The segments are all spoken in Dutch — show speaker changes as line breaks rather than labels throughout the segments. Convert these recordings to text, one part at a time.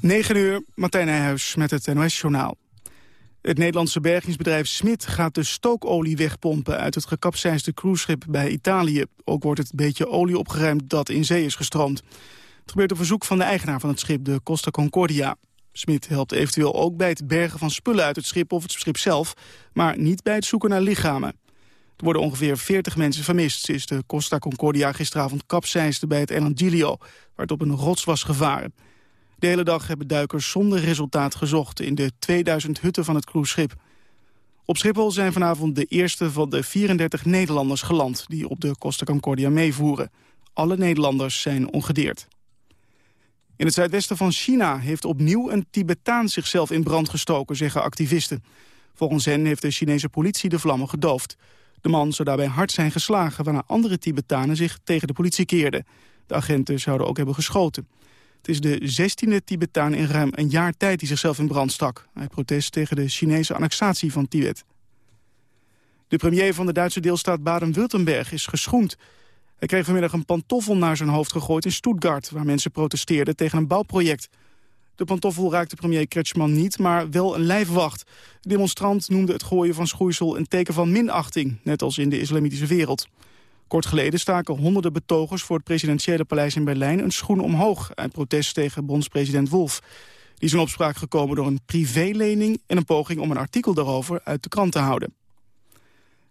9 uur, Martijn Nijhuis met het NOS-journaal. Het Nederlandse bergingsbedrijf Smit gaat de stookolie wegpompen... uit het gekapseisde cruiseschip bij Italië. Ook wordt het beetje olie opgeruimd dat in zee is gestroomd. Het gebeurt op verzoek van de eigenaar van het schip, de Costa Concordia. Smit helpt eventueel ook bij het bergen van spullen uit het schip of het schip zelf... maar niet bij het zoeken naar lichamen. Er worden ongeveer 40 mensen vermist... is de Costa Concordia gisteravond kapseisde bij het eiland Giglio... waar het op een rots was gevaren. De hele dag hebben duikers zonder resultaat gezocht... in de 2000 hutten van het cruiseschip. Op Schiphol zijn vanavond de eerste van de 34 Nederlanders geland... die op de Costa Concordia meevoeren. Alle Nederlanders zijn ongedeerd. In het zuidwesten van China heeft opnieuw een Tibetaan zichzelf in brand gestoken, zeggen activisten. Volgens hen heeft de Chinese politie de vlammen gedoofd. De man zou daarbij hard zijn geslagen, waarna andere Tibetanen zich tegen de politie keerden. De agenten zouden ook hebben geschoten. Het is de zestiende Tibetaan in ruim een jaar tijd die zichzelf in brand stak. Hij protest tegen de Chinese annexatie van Tibet. De premier van de Duitse deelstaat Baden-Württemberg is geschoend. Hij kreeg vanmiddag een pantoffel naar zijn hoofd gegooid in Stuttgart... waar mensen protesteerden tegen een bouwproject. De pantoffel raakte premier Kretschmann niet, maar wel een lijfwacht. De demonstrant noemde het gooien van schoeisel een teken van minachting... net als in de islamitische wereld. Kort geleden staken honderden betogers voor het presidentiële paleis in Berlijn... een schoen omhoog uit protest tegen bondspresident Wolf. Die is in opspraak gekomen door een privélening... en een poging om een artikel daarover uit de krant te houden.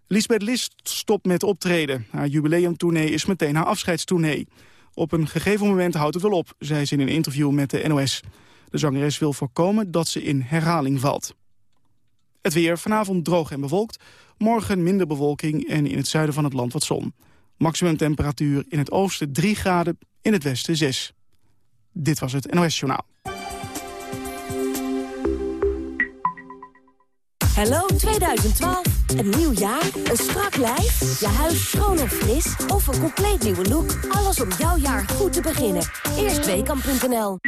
Lisbeth List stopt met optreden. Haar jubileumtournee is meteen haar afscheidstournee. Op een gegeven moment houdt het wel op, zei ze in een interview met de NOS. De zangeres wil voorkomen dat ze in herhaling valt. Het weer vanavond droog en bewolkt. Morgen minder bewolking en in het zuiden van het land wat zon. Maximum temperatuur in het oosten 3 graden, in het westen 6. Dit was het NOS Journaal.
Hallo 2012. Een nieuw jaar, een strak lijf, je huis schoon en fris of een compleet nieuwe look. Alles om jouw jaar goed te beginnen. Eerstweekam.nl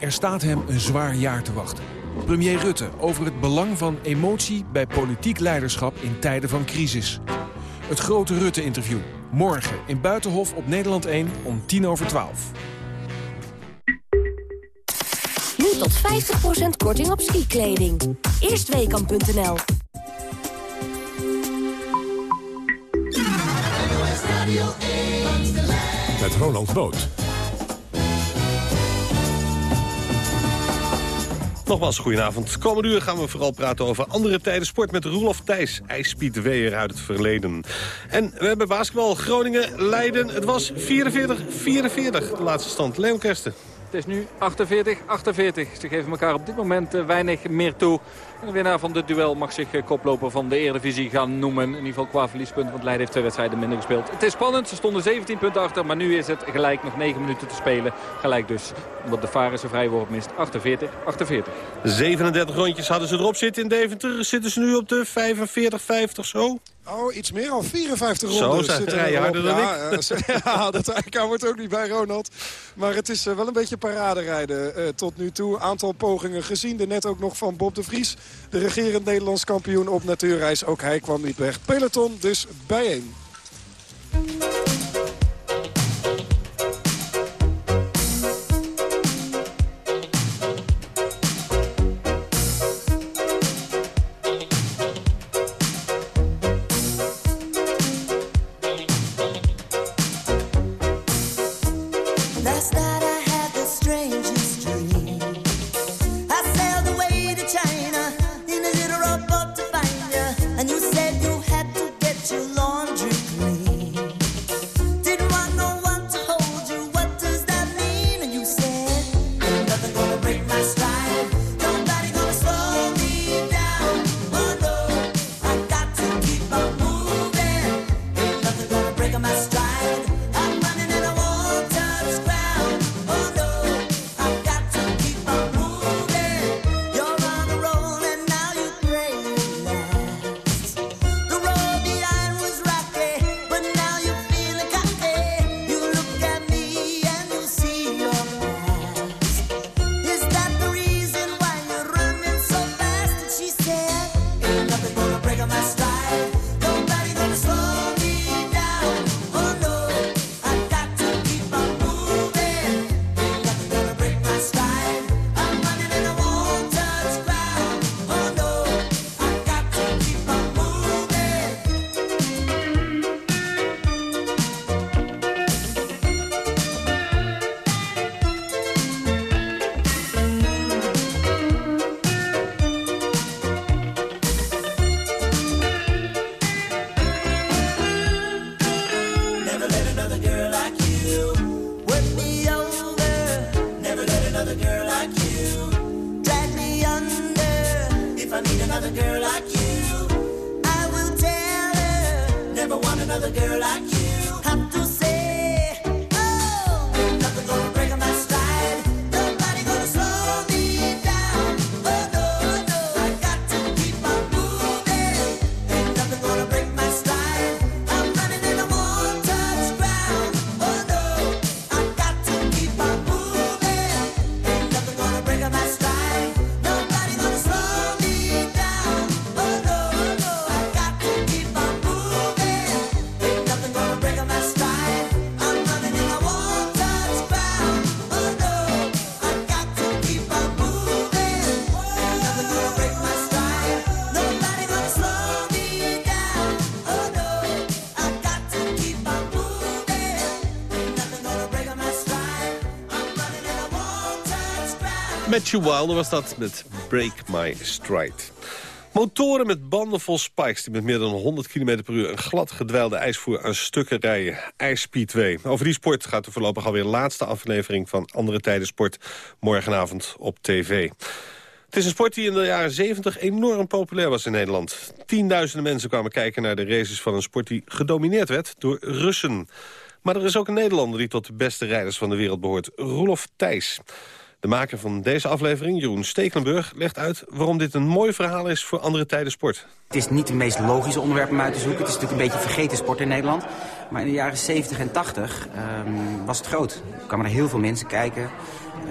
Er staat hem een zwaar jaar te wachten. Premier Rutte over het belang van emotie bij politiek leiderschap in tijden van crisis. Het grote Rutte-interview. Morgen in Buitenhof op Nederland 1 om tien over 12.
Nu tot 50% korting op skikleding. Eerstweekam.nl
Met Ronald Boot.
Nogmaals, goedenavond. Komende uur gaan we vooral praten over andere tijden sport... met Roelof Thijs, ijspiedweer uit het verleden. En we hebben basketbal Groningen, Leiden. Het was 44-44, de laatste stand. Leon Kersten.
Het is nu 48-48. Ze geven elkaar op dit moment eh, weinig meer toe. De winnaar van dit duel mag zich eh, koploper van de Eredivisie gaan noemen. In ieder geval qua verliespunt, want Leiden heeft twee wedstrijden minder gespeeld. Het is spannend, ze stonden 17 punten achter, maar nu is het gelijk nog 9 minuten te spelen. Gelijk dus, omdat de Varen zijn vrijworp mist. 48-48.
37 rondjes hadden ze erop zitten in Deventer. Zitten ze nu op de 45-50 zo?
Oh, iets meer al 54
Zo,
ronden.
ze
zitten
rijden
erop.
harder dan
ja,
ik.
eh, ja, dat IK wordt ook niet bij Ronald. Maar het is eh, wel een beetje paraderijden uh, tot nu toe. Aantal pogingen gezien. De net ook nog van Bob de Vries. De regerend Nederlands kampioen op natuurreis. Ook hij kwam niet weg. Peloton dus bijeen.
Girl like.
Matthew Wilder was dat met Break My Stride. Motoren met banden vol spikes die met meer dan 100 km per uur... een glad gedwijlde ijsvoer aan stukken rijden. IJsspeedway. Over die sport gaat de voorlopig alweer laatste aflevering... van Andere Tijden Sport morgenavond op tv. Het is een sport die in de jaren 70 enorm populair was in Nederland. Tienduizenden mensen kwamen kijken naar de races van een sport... die gedomineerd werd door Russen. Maar er is ook een Nederlander die tot de beste rijders van de wereld behoort. Roelof Thijs. De maker van deze aflevering, Jeroen Stekelenburg, legt uit waarom dit een mooi verhaal is voor andere tijden sport.
Het is niet het meest logische onderwerp om uit te zoeken. Het is natuurlijk een beetje vergeten sport in Nederland. Maar in de jaren 70 en 80 ehm, was het groot. Er kwamen er heel veel mensen kijken.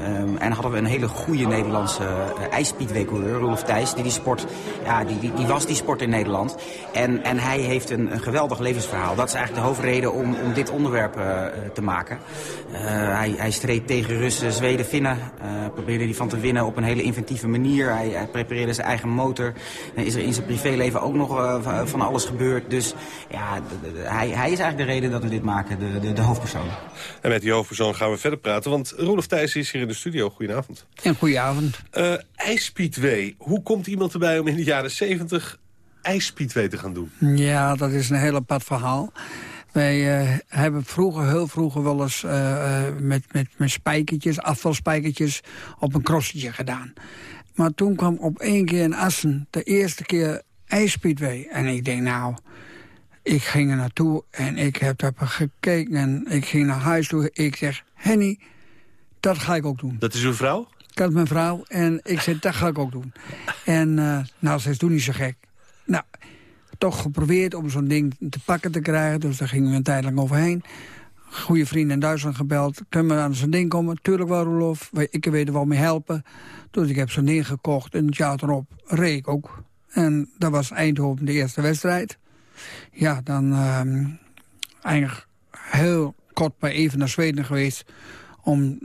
Ehm, en hadden we een hele goede Nederlandse uh, ijsspeedway-coureur, Rolf Thijs, die die sport, ja, die, die, die was die sport in Nederland. En, en hij heeft een, een geweldig levensverhaal. Dat is eigenlijk de hoofdreden om, om dit onderwerp uh, te maken. Uh, hij, hij streed tegen Russen, Zweden, Finnen. probeerde die van te winnen op een hele inventieve manier. Hij, prepareerde zijn eigen motor. Dan is er in zijn privéleven ook nog van alles gebeurd. Dus ja, hij, hij is eigenlijk de reden dat we dit maken, de, de, de hoofdpersoon.
En met die hoofdpersoon gaan we verder praten, want Rolf Thijs is hier in de studio. Goedenavond.
En goedenavond.
Uh. Hoe komt iemand erbij om in de jaren 70 ijsspeedway te gaan doen?
Ja, dat is een heel apart verhaal. Wij uh, hebben vroeger, heel vroeger wel eens uh, met, met, met spijkertjes, afvalspijkertjes op een crossetje gedaan. Maar toen kwam op één keer in Assen de eerste keer ijsspeedway. En ik denk nou, ik ging er naartoe en ik heb daar gekeken en ik ging naar huis toe. Ik zeg, Henny, dat ga ik ook doen.
Dat is uw vrouw?
Dat is mijn vrouw. En ik zei, dat ga ik ook doen. En uh, nou, ze is toen niet zo gek. Nou, toch geprobeerd om zo'n ding te pakken te krijgen. Dus daar gingen we een tijd lang overheen. Goede vrienden in Duitsland gebeld. Kunnen we aan zo'n ding komen? Tuurlijk wel, Rolof. Ik weet er wel mee helpen. Dus ik heb zo'n ding gekocht. En het jaar erop reed ik ook. En dat was Eindhoven de eerste wedstrijd. Ja, dan uh, eigenlijk heel kort bij even naar Zweden geweest om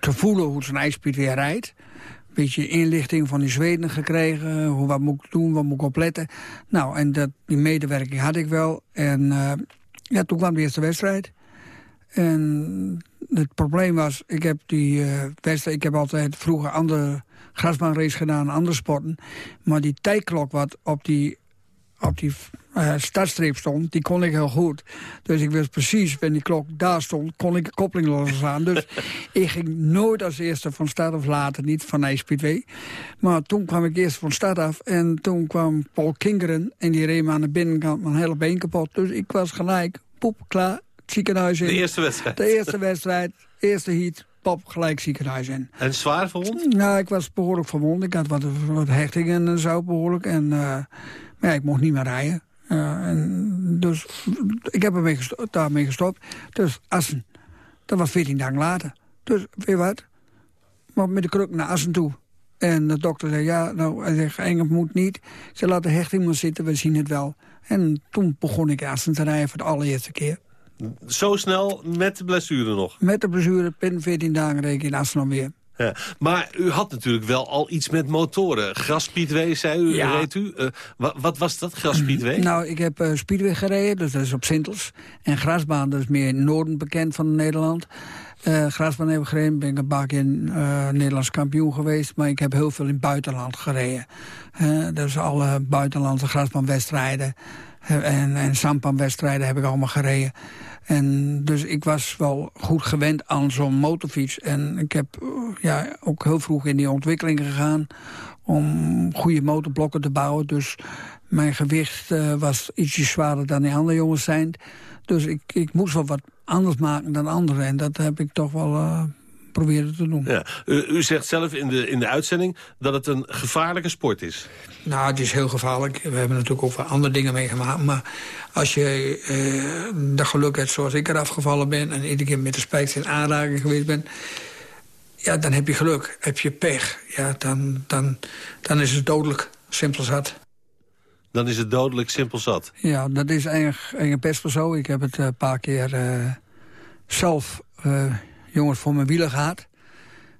te voelen hoe zo'n ijspiet weer rijdt. Een beetje inlichting van die Zweden gekregen. Hoe, wat moet ik doen, wat moet ik opletten. Nou, en dat, die medewerking had ik wel. En uh, ja, toen kwam de eerste wedstrijd. En het probleem was, ik heb die uh, wedstrijd... Ik heb altijd vroeger andere grasbaanrace gedaan, andere sporten. Maar die tijdklok wat op die op die uh, startstreep stond, die kon ik heel goed. Dus ik wist precies, wanneer die klok daar stond, kon ik de koppeling losgaan. dus ik ging nooit als eerste van start of later, niet van IJspeedway. Maar toen kwam ik eerst van start af en toen kwam Paul Kingeren... en die reed me aan de binnenkant mijn hele been kapot. Dus ik was gelijk, poep, klaar, het ziekenhuis in.
De eerste wedstrijd?
De eerste wedstrijd, eerste heat, pop, gelijk ziekenhuis in.
En zwaar verwond?
Nou, ik was behoorlijk verwond. Ik had wat, wat hechtingen en zo behoorlijk. En... Uh, ja, ik mocht niet meer rijden. Uh, en dus ik heb ermee gestopt, daarmee gestopt. Dus Assen. Dat was 14 dagen later. Dus, weet je wat? Maar met de kruk naar Assen toe. En de dokter zei, ja, nou, hij zegt, Engel moet niet. Ze laat de hechting maar zitten, we zien het wel. En toen begon ik Assen te rijden voor de allereerste keer.
Zo snel met de blessure nog?
Met de blessure, binnen 14 dagen reed ik in Assen alweer.
Ja, maar u had natuurlijk wel al iets met motoren. Grasspeedway, zei u, ja. reed u. Uh, wat, wat, was dat, grasspeedway?
Nou, ik heb uh, speedway gereden, dus dat is op Sintels. En grasbaan, dat is meer in het noorden bekend van Nederland. Uh, grasbaan heb ik gereden, ben ik een paar keer Nederlands kampioen geweest. Maar ik heb heel veel in het buitenland gereden. dus alle buitenlandse grasbaanwedstrijden. En, en Sampan-wedstrijden heb ik allemaal gereden. En dus ik was wel goed gewend aan zo'n motorfiets. En ik heb eh, ja, ook heel vroeg in die ontwikkeling gegaan... om goede motorblokken te bouwen. Dus mijn gewicht uh, was ietsje zwaarder dan die andere jongens zijn. Dus ik, ik moest wel wat anders maken dan anderen. En dat heb ik toch wel uh, proberen te doen.
Ja. U, u, zegt zelf in de, in de uitzending dat het een gevaarlijke sport is.
Nou, het is heel gevaarlijk. We hebben natuurlijk ook wel andere dingen meegemaakt. Maar als je uh, de geluk hebt zoals ik eraf gevallen ben... en iedere keer met de spijkers in aanraking geweest ben... ja, dan heb je geluk. Heb je pech, ja, dan, dan, dan is het dodelijk. Simpel zat
dan is het dodelijk simpel zat.
Ja, dat is eigenlijk, eigenlijk best wel zo. Ik heb het een paar keer uh, zelf uh, jongens voor mijn wielen gehad.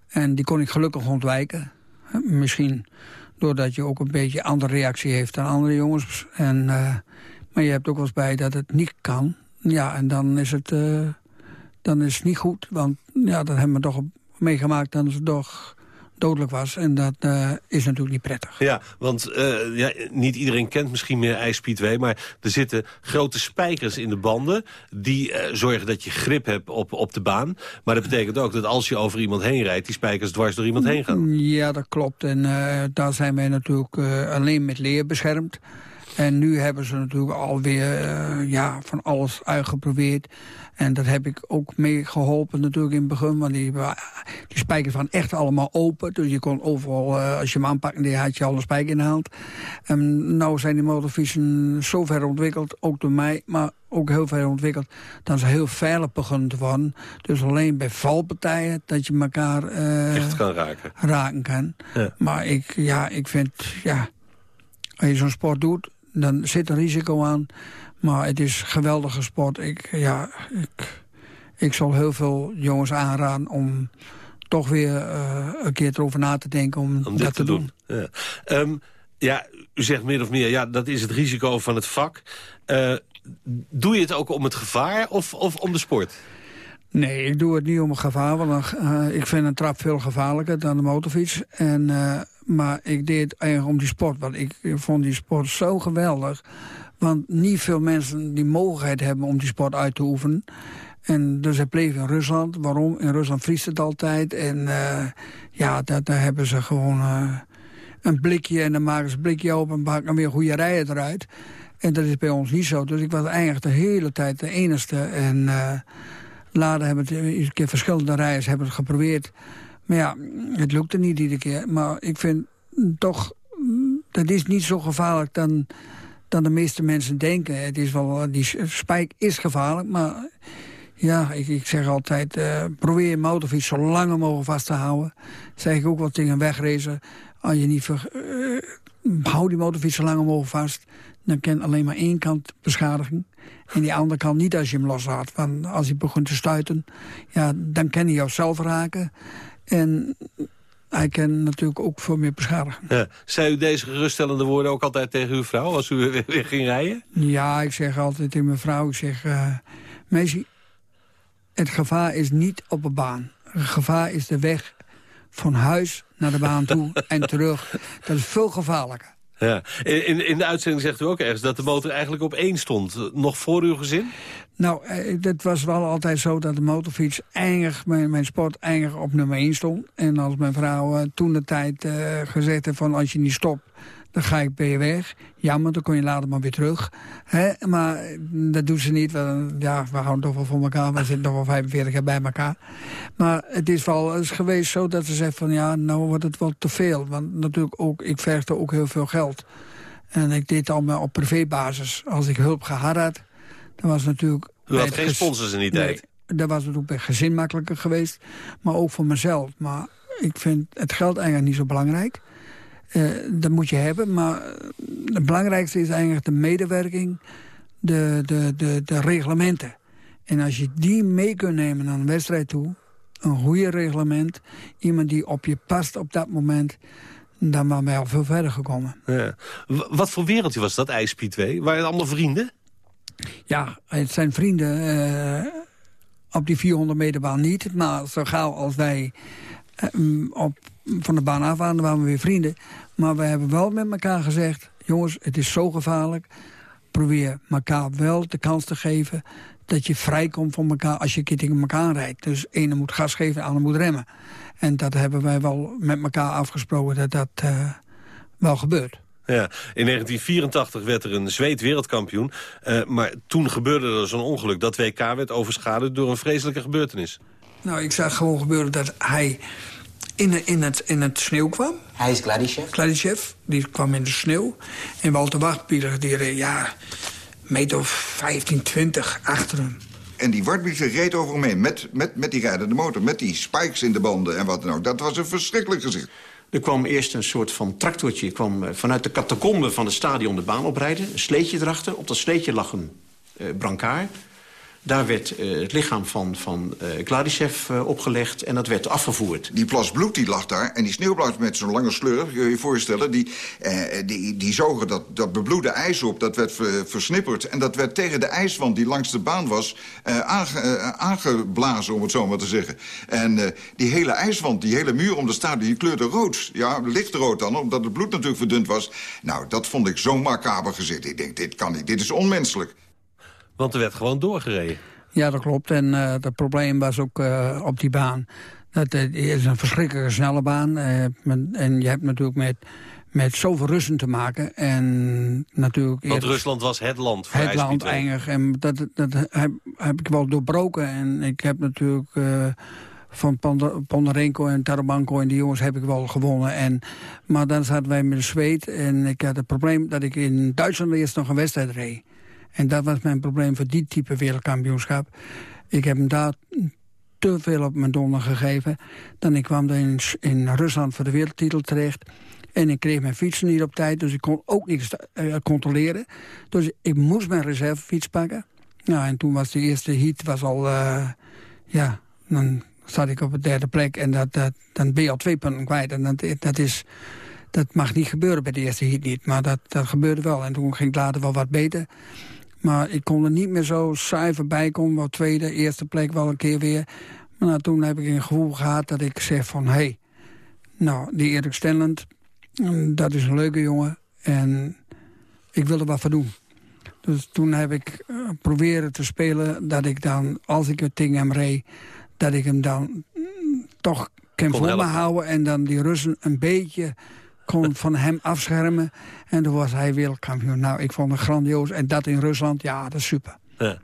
En die kon ik gelukkig ontwijken. Misschien doordat je ook een beetje andere reactie heeft dan andere jongens. En, uh, maar je hebt ook wel eens bij dat het niet kan. Ja, en dan is het, dan is het niet goed. Want ja, dat hebben we toch meegemaakt. Dan is het toch dodelijk was. En dat uh, is natuurlijk niet prettig.
Ja, want uh, ja, niet iedereen kent misschien meer ijspeedway... maar er zitten grote spijkers in de banden... die uh, zorgen dat je grip hebt op, op de baan. Maar dat betekent ook dat als je over iemand heen rijdt... die spijkers dwars door iemand heen gaan.
Ja, dat klopt. En daar zijn wij natuurlijk alleen met leer beschermd. En nu hebben ze natuurlijk alweer uh, ja, van alles uitgeprobeerd. En dat heb ik ook mee geholpen natuurlijk in het begin. Want die, die spijkers waren echt allemaal open. Dus je kon overal, uh, als je hem aanpakte, had je al een spijker in de hand. En nou zijn die motorfietsen zo ver ontwikkeld, ook door mij... maar ook heel ver ontwikkeld, dat ze heel veilig begonnen te worden. Dus alleen bij valpartijen dat je elkaar... Uh,
echt kan raken.
Raken kan. Ja. Maar ik, ja, ik vind, ja... Als je zo'n sport doet, dan zit er risico aan. Maar het is een geweldige sport. Ik, ja, ik, ik zal heel veel jongens aanraden om toch weer uh, een keer erover na te denken om,
om
dat
te doen. doen. Ja. Um, ja. u zegt meer of meer, ja, dat is het risico van het vak. Uh, doe je het ook om het gevaar of, of om de sport?
Nee, ik doe het niet om het gevaar. Want uh, ik vind een trap veel gevaarlijker dan de motorfiets. En, maar ik deed eigenlijk om die sport. Want ik, ik vond die sport zo geweldig. Want niet veel mensen die mogelijkheid hebben om die sport uit te oefenen. En dus hij bleef in Rusland. Waarom? In Rusland vriest het altijd. En uh, ja, daar, daar, hebben ze gewoon uh, een blikje. En dan maken ze een blikje open en maken weer goede rijen eruit. En dat is bij ons niet zo. Dus ik was eigenlijk de hele tijd de enige. En uh, later hebben het een keer verschillende rijders hebben geprobeerd. Maar ja, het lukte niet iedere keer. Maar ik vind toch, dat is niet zo gevaarlijk dan dan de meeste mensen denken. Het is wel, die spijk is gevaarlijk, maar ja, ik, ik zeg altijd... Uh, probeer je motorfiets zo lang mogelijk vast te houden. Dat zeg ik ook wel tegen een. Als je niet ver, uh, hou die motorfiets zo lang mogelijk vast... dan kan alleen maar één kant beschadiging. En die andere kant niet als je hem loslaat. Want als hij begint te stuiten, ja, dan kan hij jou zelf raken. En hij kan natuurlijk ook veel meer beschadigen.
Ja. Zei u deze geruststellende woorden ook altijd tegen uw vrouw als u weer, weer ging rijden?
Ja, ik zeg altijd tegen mijn vrouw, ik zeg... Uh, meisje, het gevaar is niet op een baan. Het gevaar is de weg van huis naar de baan toe en terug. Dat is veel gevaarlijker.
Ja. In, in de uitzending zegt u ook ergens dat de motor eigenlijk op één stond. Nog voor uw gezin?
Nou, het was wel altijd zo dat de motorfiets eindig, mijn, mijn sport eindig op nummer 1 stond. En als mijn vrouw uh, toen de tijd uh, gezegd heeft van als je niet stopt, dan ga ik bij je weg. Jammer, dan kon je later maar weer terug. Hè? Maar dat doet ze niet. We, ja, we houden toch wel voor elkaar. We zitten toch wel 45 jaar bij elkaar. Maar het is wel eens geweest zo dat ze zegt van... ja, nou wordt het wel te veel. Want natuurlijk ook, ik vergde ook heel veel geld. En ik deed het allemaal op privébasis. Als ik hulp gehad had, dan was natuurlijk...
U had geen sponsors in die tijd?
Dat was het ook bij gezin makkelijker geweest. Maar ook voor mezelf. Maar ik vind het geld eigenlijk niet zo belangrijk. Uh, dat moet je hebben, maar het belangrijkste is eigenlijk de medewerking, de, de, de, de reglementen. En als je die mee kunt nemen naar een wedstrijd toe, een goede reglement, iemand die op je past op dat moment, dan waren wij al veel verder gekomen.
Ja. Wat voor wereldje was dat, IJspeedway? Waren het allemaal vrienden?
Ja, het zijn vrienden. Uh, op die 400 meter baan niet, maar zo gauw als wij op, van de baan af waren, waren we weer vrienden. Maar we hebben wel met elkaar gezegd... jongens, het is zo gevaarlijk. probeer elkaar wel de kans te geven dat je vrijkomt van elkaar als je een keer tegen elkaar rijdt. Dus ene moet gas geven, de ander moet remmen. En dat hebben wij wel met elkaar afgesproken dat dat uh, wel gebeurt.
Ja, in 1984 werd er een Zweed wereldkampioen. Uh, maar toen gebeurde er zo'n ongeluk. Dat WK werd overschaduwd door een vreselijke gebeurtenis.
Nou, ik zag gewoon gebeuren dat hij in, in, het, in het sneeuw kwam.
Hij is Gladyshev?
Gladyshev, die kwam in de sneeuw. En Walter Wachtpieler, die reed, ja, meter of 15, 20 achter hem.
En die Wartbieger reed over hem heen met, met, met die rijdende motor... met die spikes in de banden en wat dan ook. Dat was een verschrikkelijk gezicht.
Er kwam eerst een soort van tractortje kwam vanuit de catacombe van het stadion de baan oprijden. Een sleetje erachter. Op dat sleetje lag een uh, brancard. Daar werd uh, het lichaam van, van uh, opgelegd en dat werd afgevoerd.
Die plas bloed die lag daar en die sneeuwplas met zo'n lange slurf, kun je je voorstellen... die, die, die zogen dat, dat bebloede ijs op, dat werd versnipperd... en dat werd tegen de ijswand die langs de baan was aange, aangeblazen, om het zo maar te zeggen. En die hele ijswand, die hele muur om de stadion, die kleurde rood. Ja, lichtrood dan, omdat het bloed natuurlijk verdund was. Nou, dat vond ik zo macaber gezet. Ik denk, dit kan niet, dit is onmenselijk.
Want er werd gewoon doorgereden.
Ja, dat klopt. En uh, het probleem was ook uh, op die baan. Dat uh, is een verschrikkelijke snelle baan. en je hebt natuurlijk met, met zoveel Russen te maken. En natuurlijk...
Want Rusland was het land voor
Het land eindig. En dat, dat heb, heb, ik wel doorbroken. En ik heb natuurlijk... van Pondarenko en Tarabanko en die jongens heb ik wel gewonnen. En, maar dan zaten wij met de Zweed. En ik had het probleem dat ik in Duitsland eerst nog een wedstrijd reed. En dat was mijn probleem voor die type wereldkampioenschap. Ik heb hem daar te veel op mijn donder gegeven. Dan ik kwam dan in, in Rusland voor de wereldtitel terecht. En ik kreeg mijn fietsen niet op tijd, dus ik kon ook niks uh, controleren. Dus ik moest mijn reservefiets pakken. Nou, en toen was de eerste heat was al... Uh, ja, dan zat ik op de derde plek en dat, dat, dan ben je al twee punten kwijt. En dat, dat, is, dat mag niet gebeuren bij de eerste heat niet, maar dat, dat gebeurde wel. En toen ging het later wel wat beter. Maar ik kon er niet meer zo saai voorbij komen. Wel tweede, eerste plek wel een keer weer. Maar nou, toen heb ik een gevoel gehad dat ik zeg van... hé, hey, nou, die Erik Stenland, mm, dat is een leuke jongen. En ik wil er wat voor doen. Dus toen heb ik uh, proberen te spelen dat ik dan, als ik het tegen hem reed... dat ik hem dan mm, toch kan voor me houden... en dan die Russen een beetje kon van hem afschermen. En toen was hij wereldkampioen. Nou, ik vond het grandioos. En dat in Rusland, ja, dat is super. Ja.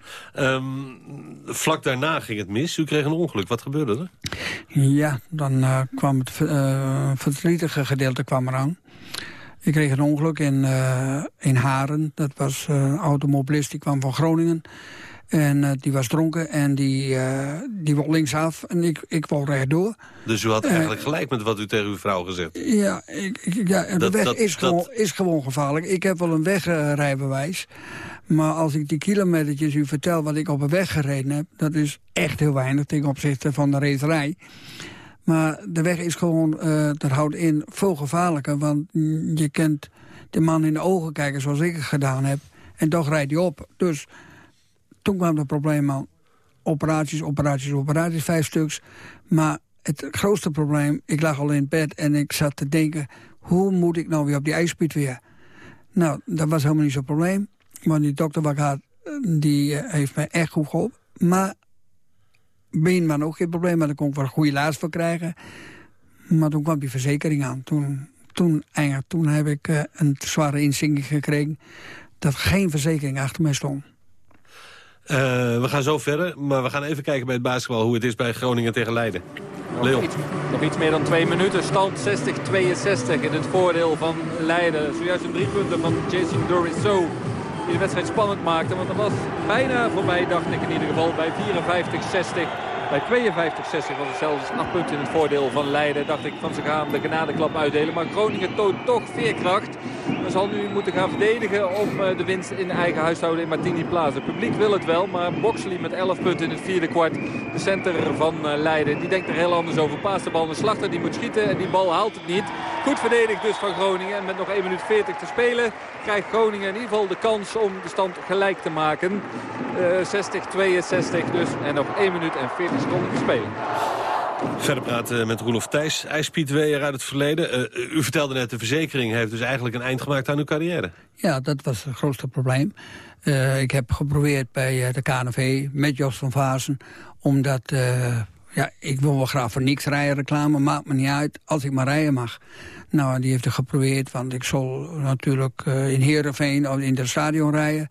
Um, vlak daarna ging het mis. U kreeg een ongeluk. Wat gebeurde er?
Ja, dan uh, kwam het uh, verdrietige gedeelte kwam eraan. Ik kreeg een ongeluk in, uh, in Haren. Dat was een automobilist, die kwam van Groningen. En uh, die was dronken en die, uh, die wou linksaf en ik, ik wou rechtdoor.
Dus u had uh, eigenlijk gelijk met wat u tegen uw vrouw gezegd?
Ja, ik, ik, ja de dat, weg dat, is, dat... gewoon, is gewoon gevaarlijk. Ik heb wel een wegrijbewijs. Maar als ik die kilometertjes u vertel wat ik op een weg gereden heb... dat is echt heel weinig ten opzichte van de racerij. Maar de weg is gewoon, dat houdt in, veel gevaarlijker. Want je kent de man in de ogen kijken zoals ik het gedaan heb. En toch rijdt hij op. Dus toen kwam het probleem aan. Operaties, operaties, operaties, vijf stuks. Maar het grootste probleem, ik lag al in bed en ik zat te denken... hoe moet ik nou weer op die ijspiet weer? Nou, dat was helemaal niet zo'n probleem. Want die dokter wat ik had, die eh, heeft mij echt goed geholpen. Maar beenman ook geen probleem, maar daar kon ik wel een goede laars voor krijgen. Maar toen kwam die verzekering aan. Toen, toen, toen heb ik uh, een zware inzinking gekregen... dat geen verzekering achter mij stond.
Uh, we gaan zo verder, maar we gaan even kijken bij het basketbal... hoe het is bij Groningen tegen Leiden.
Nog iets, nog iets, meer dan twee minuten. Stand 60-62 in het voordeel van Leiden. Zojuist een drie punten van Jason Dorisso die de wedstrijd spannend maakte. Want er was bijna voorbij, dacht ik in ieder geval, bij 54-60... Bij 52-60 was het zelfs 8 punten in het voordeel van Leiden. Dacht ik van ze gaan de genadeklap uitdelen. Maar Groningen toont toch veerkracht. Men zal nu moeten gaan verdedigen om eh, de winst in eigen huis te houden in Martini Plaza. Het publiek wil het wel, maar Boxley met 11 punten in het vierde kwart. De center van eh, Leiden. Die denkt er heel anders over. Paas de bal naar Slachter. Die moet schieten en die bal haalt het niet. Goed verdedigd dus van Groningen. En met nog 1 minuut 40 te spelen krijgt Groningen in ieder geval de kans om de stand gelijk te maken. Uh, 60-62 dus. En nog 1 minuut en 40 seconden te spelen.
Verder praten met Roelof Thijs, ijspietweer uit het verleden. Uh, u vertelde net, de verzekering heeft dus eigenlijk een eind gemaakt aan uw carrière.
Ja, dat was het grootste probleem. Uh, ik heb geprobeerd bij de KNV met Jos van Vazen... omdat ja, ik wil wel graag voor niks rijden, reclame, maakt me niet uit, als ik maar rijden mag. Nou, die heeft het geprobeerd, want ik zal natuurlijk in Heerenveen of in het stadion rijden.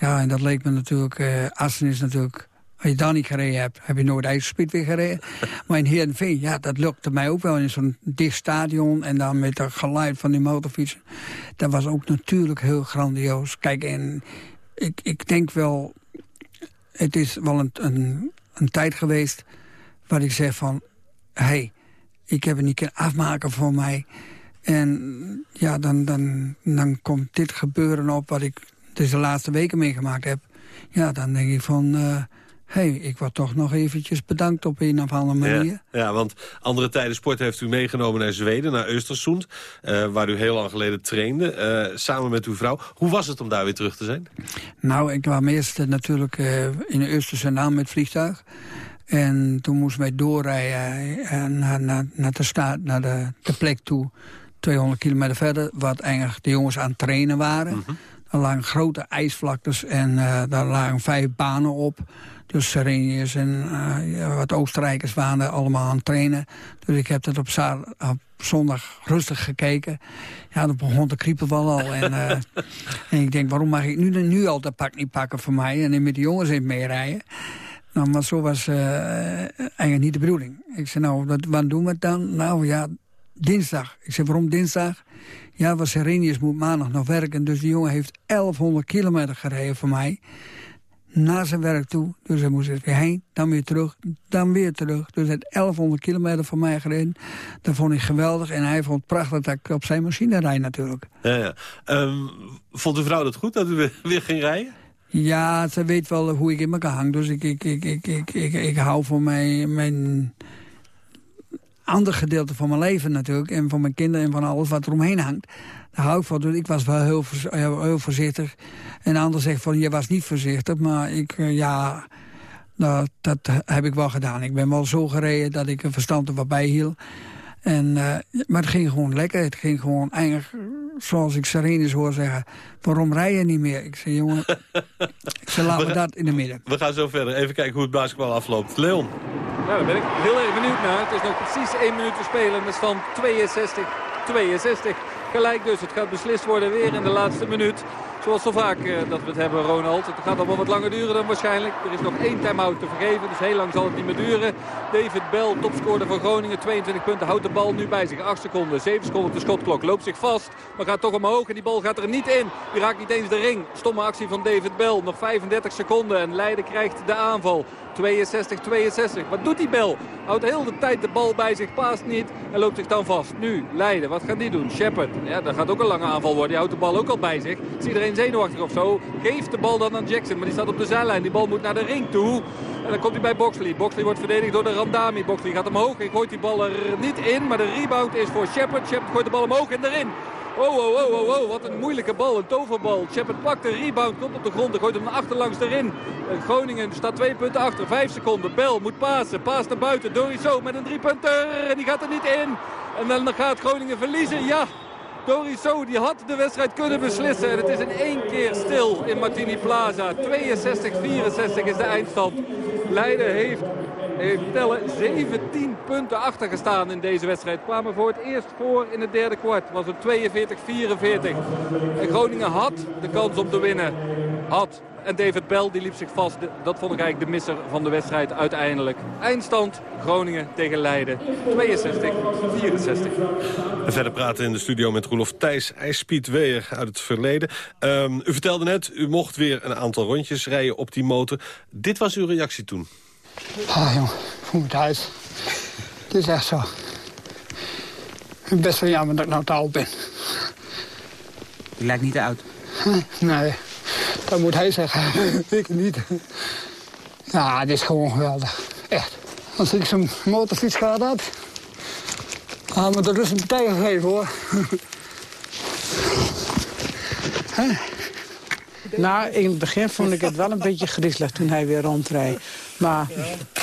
Ja, en dat leek me natuurlijk, Assen is natuurlijk, als je daar niet gereden hebt, heb je nooit IJsselspied weer gereden. maar in Heerenveen, ja, dat lukte mij ook wel in zo'n dicht stadion en dan met het geluid van die motorfietsen. Dat was ook natuurlijk heel grandioos. Kijk, en ik, ik denk wel, het is wel een, een, een tijd geweest waar ik zeg van... hé, hey, ik heb het niet kunnen afmaken voor mij. En ja, dan, dan, dan komt dit gebeuren op wat ik dus de laatste weken meegemaakt heb. Ja, dan denk ik van... Uh, hey, ik word toch nog eventjes bedankt op een of andere manier.
Ja, ja want andere tijden sport heeft u meegenomen naar Zweden, naar Östersund... Uh, waar u heel lang geleden trainde, uh, samen met uw vrouw. Hoe was het om daar weer terug te zijn?
Nou, ik kwam eerst natuurlijk in Östersund aan met vliegtuig. En toen moesten wij doorrijden naar, naar, naar, de, staat, naar de, de plek toe, 200 kilometer verder... wat eigenlijk de jongens aan het trainen waren. Mm -hmm. Er lagen grote ijsvlaktes en uh, daar lagen vijf banen op. Dus Serenius en uh, wat Oostenrijkers waren er allemaal aan het trainen. Dus ik heb dat op, op zondag rustig gekeken. Ja, dat begon te kriepen wel al. En, uh, en ik denk, waarom mag ik nu, nu al dat pak niet pakken voor mij... en met de jongens in meerijden? Nou, maar zo was eigenlijk niet de bedoeling. Ik zei, nou, wat, wat doen we het dan? Nou ja, dinsdag. Ik zei, waarom dinsdag? Ja, was Serenius moet maandag nog werken. Dus die jongen heeft 1100 kilometer gereden voor mij. Naar zijn werk toe. Dus hij moest weer heen, dan weer terug, dan weer terug. Dus hij heeft 1100 kilometer voor mij gereden. Dat vond ik geweldig. En hij vond het prachtig dat ik op zijn machine rijd natuurlijk.
Ja, ja. Um, vond uw vrouw dat goed, dat u weer, ging rijden?
Ja, ze weet wel hoe ik in elkaar hang. Dus ik, ik, ik, ik, ik, ik, ik hou van mijn, mijn ander gedeelte van mijn leven natuurlijk. En van mijn kinderen en van alles wat er omheen hangt. Daar hou ik van. Dus ik was wel heel, heel voorzichtig. En de ander zegt van, je was niet voorzichtig. Maar ik, ja, nou, dat heb ik wel gedaan. Ik ben wel zo gereden dat ik een verstand er wat bij hield. En, uh, maar het ging gewoon lekker. Het ging gewoon eigenlijk, zoals ik Serenus hoor zeggen... waarom rij je niet meer? Ik zei, jongen, ik zei, laten we, dat in de midden.
We gaan zo verder. Even kijken hoe het basketbal afloopt. Leon.
Nou, daar ben ik heel erg benieuwd naar. Het is nog precies één minuut te spelen. Het is van 62, 62. Gelijk dus. Het gaat beslist worden weer in de laatste minuut. Zoals zo vaak uh, dat we het hebben, Ronald. Het gaat allemaal wat langer duren dan waarschijnlijk. Er is nog één time-out te vergeven, dus heel lang zal het niet meer duren. David Bell, topscorer van Groningen, 22 punten. Houdt de bal nu bij zich. 8 seconden, 7 seconden op de schotklok. Loopt zich vast, maar gaat toch omhoog. En die bal gaat er niet in. Die raakt niet eens de ring. Stomme actie van David Bell. Nog 35 seconden en Leiden krijgt de aanval. 62, 62. Wat doet die Bel? Houdt heel de tijd de bal bij zich, paast niet en loopt zich dan vast. Nu, Leiden, wat gaat die doen? Shepard, ja, dat gaat ook een lange aanval worden. Die houdt de bal ook al bij zich. Is iedereen zenuwachtig of zo? Geeft de bal dan aan Jackson, maar die staat op de zijlijn. Die bal moet naar de ring toe. En dan komt hij bij Boxley. Boxley wordt verdedigd door de Randami. Boxley gaat omhoog en gooit die bal er niet in. Maar de rebound is voor Shepard. Shepard gooit de bal omhoog en erin. Oh, oh, oh, oh, oh, wat een moeilijke bal, een toverbal. Shepard pakt de rebound, komt op de grond en gooit hem achterlangs erin. Groningen staat twee punten achter, vijf seconden. Bel moet pasen, paast naar buiten. Doriso met een driepunter en die gaat er niet in. En dan gaat Groningen verliezen, ja. Doriso die had de wedstrijd kunnen beslissen. En het is in één keer stil in Martini Plaza. 62-64 is de eindstand. Leiden heeft heeft tellen 17 punten achtergestaan in deze wedstrijd. Kwamen voor het eerst voor in het derde kwart. Was het 42-44. En Groningen had de kans om te winnen. Had. En David Bell die liep zich vast. Dat vond ik eigenlijk de misser van de wedstrijd uiteindelijk. Eindstand Groningen tegen Leiden. 62-64.
En verder praten in de studio met Roelof Thijs, IJspiet Weer uit het verleden. Um, u vertelde net, u mocht weer een aantal rondjes rijden op die motor. Dit was uw reactie toen?
Ah, jongen, ik voel me thuis. Het is echt zo. Ik ben best wel jammer dat ik nou te oud ben.
Je lijkt niet uit.
Nee, dat moet hij zeggen. ik niet. Ja, het is gewoon geweldig. Echt. Als ik zo'n motorfiets gehad had... had me er dus een tegengegeven, hoor.
Nou, in het begin vond ik het wel een beetje griezelig toen hij weer rondreed. Maar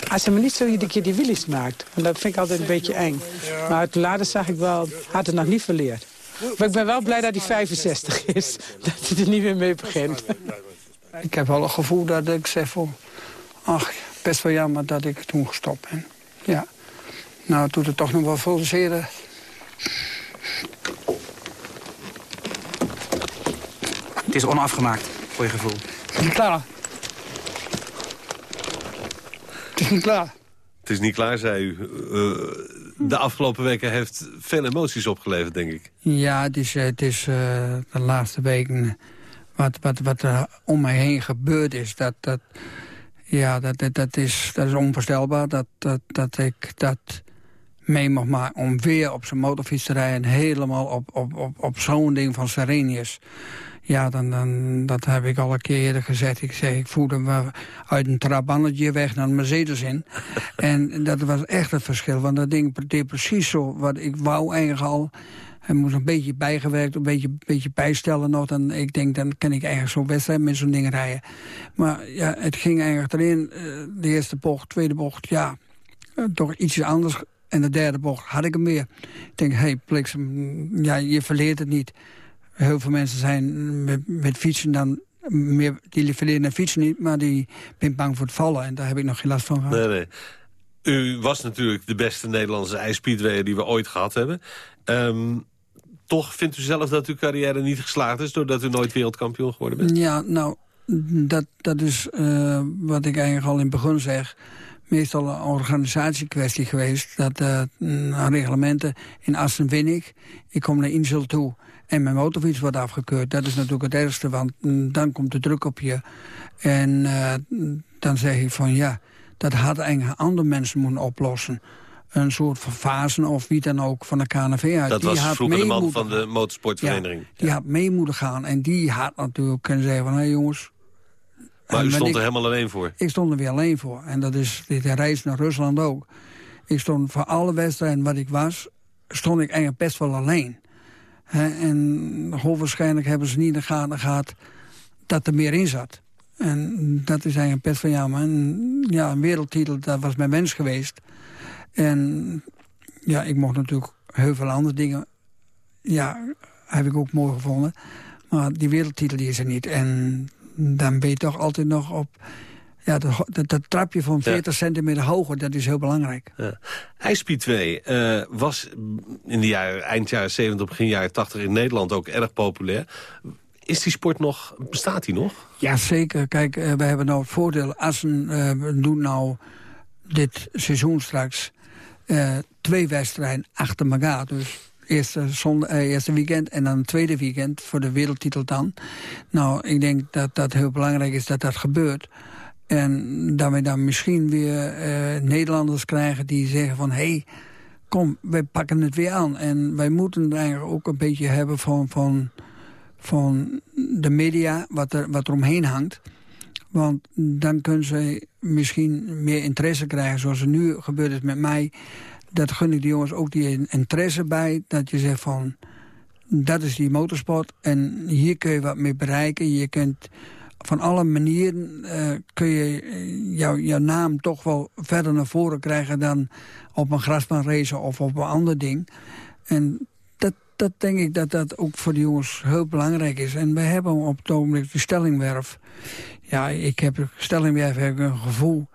Als hij me niet zo iedere keer die willies maakt. Want dat vind ik altijd een beetje eng. Maar toen later zag ik wel, had het nog niet verleerd. Maar ik ben wel blij dat hij 65 is. Dat hij er niet meer mee begint.
Ik heb wel het gevoel dat ik zeg van... Ach, best wel jammer dat ik toen gestopt ben. Ja. Nou, het doet het toch nog wel veel zeer.
Het is onafgemaakt, voor je gevoel.
Niet klaar. Het is niet klaar.
Het is niet klaar, zei u. Eh, de afgelopen weken heeft veel emoties opgeleverd, denk ik.
Ja, het is, eh, het is eh, de laatste weken... Wat, wat, wat er om mij heen gebeurd is, dat, dat, ja, dat, dat, dat, is, dat is onvoorstelbaar. Dat, dat, dat ik dat mee mag maken om weer op zijn motorfiets te rijden... helemaal op, op, op, op zo'n ding van Serenius. Ja, dan, dan, dat heb ik al een keer eerder gezegd. Ik zei, ik voelde me uit een trabannetje weg naar een Mercedes in. en dat was echt het verschil. Want dat ding deed precies zo wat ik wou eigenlijk al. Hij moest een beetje bijgewerkt, een beetje, beetje bijstellen nog. Dan, ik denk, dan kan ik eigenlijk zo'n wedstrijd met zo'n ding rijden. Maar ja, het ging eigenlijk erin. eh, De eerste bocht, tweede bocht, ja, eh, toch iets anders. En de derde bocht had ik hem weer. Ik denk, hé, hey, bliksem, ja, je verleert het niet. Heel veel mensen zijn met, met fietsen dan... Meer, die verleren fietsen niet, maar die ben bang voor het vallen. En daar heb ik nog geen last van gehad.
Nee, nee. U was natuurlijk de beste Nederlandse ijspeedwayer die we ooit gehad hebben. Ehm, toch vindt u zelf dat uw carrière niet geslaagd is... doordat u nooit wereldkampioen geworden bent?
Ja, nou, dat, dat is eh, wat ik eigenlijk al in het begin zeg. Meestal een organisatiekwestie geweest. Dat eh, mm, reglementen in Assen win ik. Ik kom naar Insel toe en mijn motorfiets wordt afgekeurd. Dat is natuurlijk het ergste, want mm, dan komt de druk op je. En eh, dan zeg je van ja, dat had eigenlijk andere mensen moeten oplossen. Een soort van fasen of wie dan ook van de KNV uit.
Dat
Die
was
had
vroeger de man
moeten
van de motorsportvereniging.
die had mee moeten gaan. En die had natuurlijk kunnen zeggen van... hé jongens...
Maar u stond
ik-
er helemaal alleen voor.
Ik stond er weer alleen voor. En dat is de reis naar Rusland ook. Ik stond voor alle wedstrijden wat ik was... stond ik eigenlijk best wel alleen. En hoogwaarschijnlijk hebben ze niet in de gaten gehad... dat er meer in zat. En dat is eigenlijk best wel jammer. En ja, een wereldtitel, dat was mijn wens geweest. En ja, ik mocht natuurlijk heel veel andere dingen... ja, heb ik ook mooi gevonden. Maar die wereldtitel die is er niet. En dan ben je toch altijd nog op... Ja, dat, dat, dat trapje van 40 centimeter hoger, dat is heel belangrijk.
Ja. IJspeed 2 eh, was in de jaren, eind jaren 70, begin jaren 80 in Nederland ook erg populair. Is die sport nog, bestaat die nog?
Ja, zeker. Kijk, eh, we hebben nou het voordeel... Assen eh, we doen nou dit seizoen straks eh, twee wedstrijden achter elkaar. Dus eerste, zonde, eh, eerste weekend en dan het tweede weekend voor de wereldtitel dan. Nou, ik denk dat dat heel belangrijk is dat dat gebeurt. En dat we dan misschien weer eh, Nederlanders krijgen die zeggen van... hé, hey, kom, wij pakken het weer aan. En wij moeten het eigenlijk ook een beetje hebben van... van van de media, wat er, wat er omheen hangt. Want dan kunnen ze misschien meer interesse krijgen, zoals er nu gebeurd is met mij. Dat gun ik die jongens ook die interesse bij. Dat je zegt van, dat is die motorsport en hier kun je wat mee bereiken. Je kunt van alle manieren eh, kun je eh, jouw naam toch wel verder naar voren krijgen... dan op een grasbaan racen of op een ander ding. En dat, dat denk ik dat dat ook voor de jongens heel belangrijk is. En we hebben op het ogenblik de stellingwerf. Ja, ik heb stellingwerf heb ik een gevoel...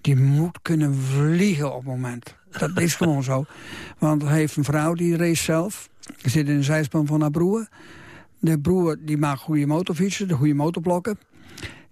die moet kunnen vliegen op het moment. Dat is gewoon zo. Want hij heeft een vrouw die race zelf. Zit in een zijspan van haar broer. De broer die maakt goede motorfietsen, de goede motorblokken.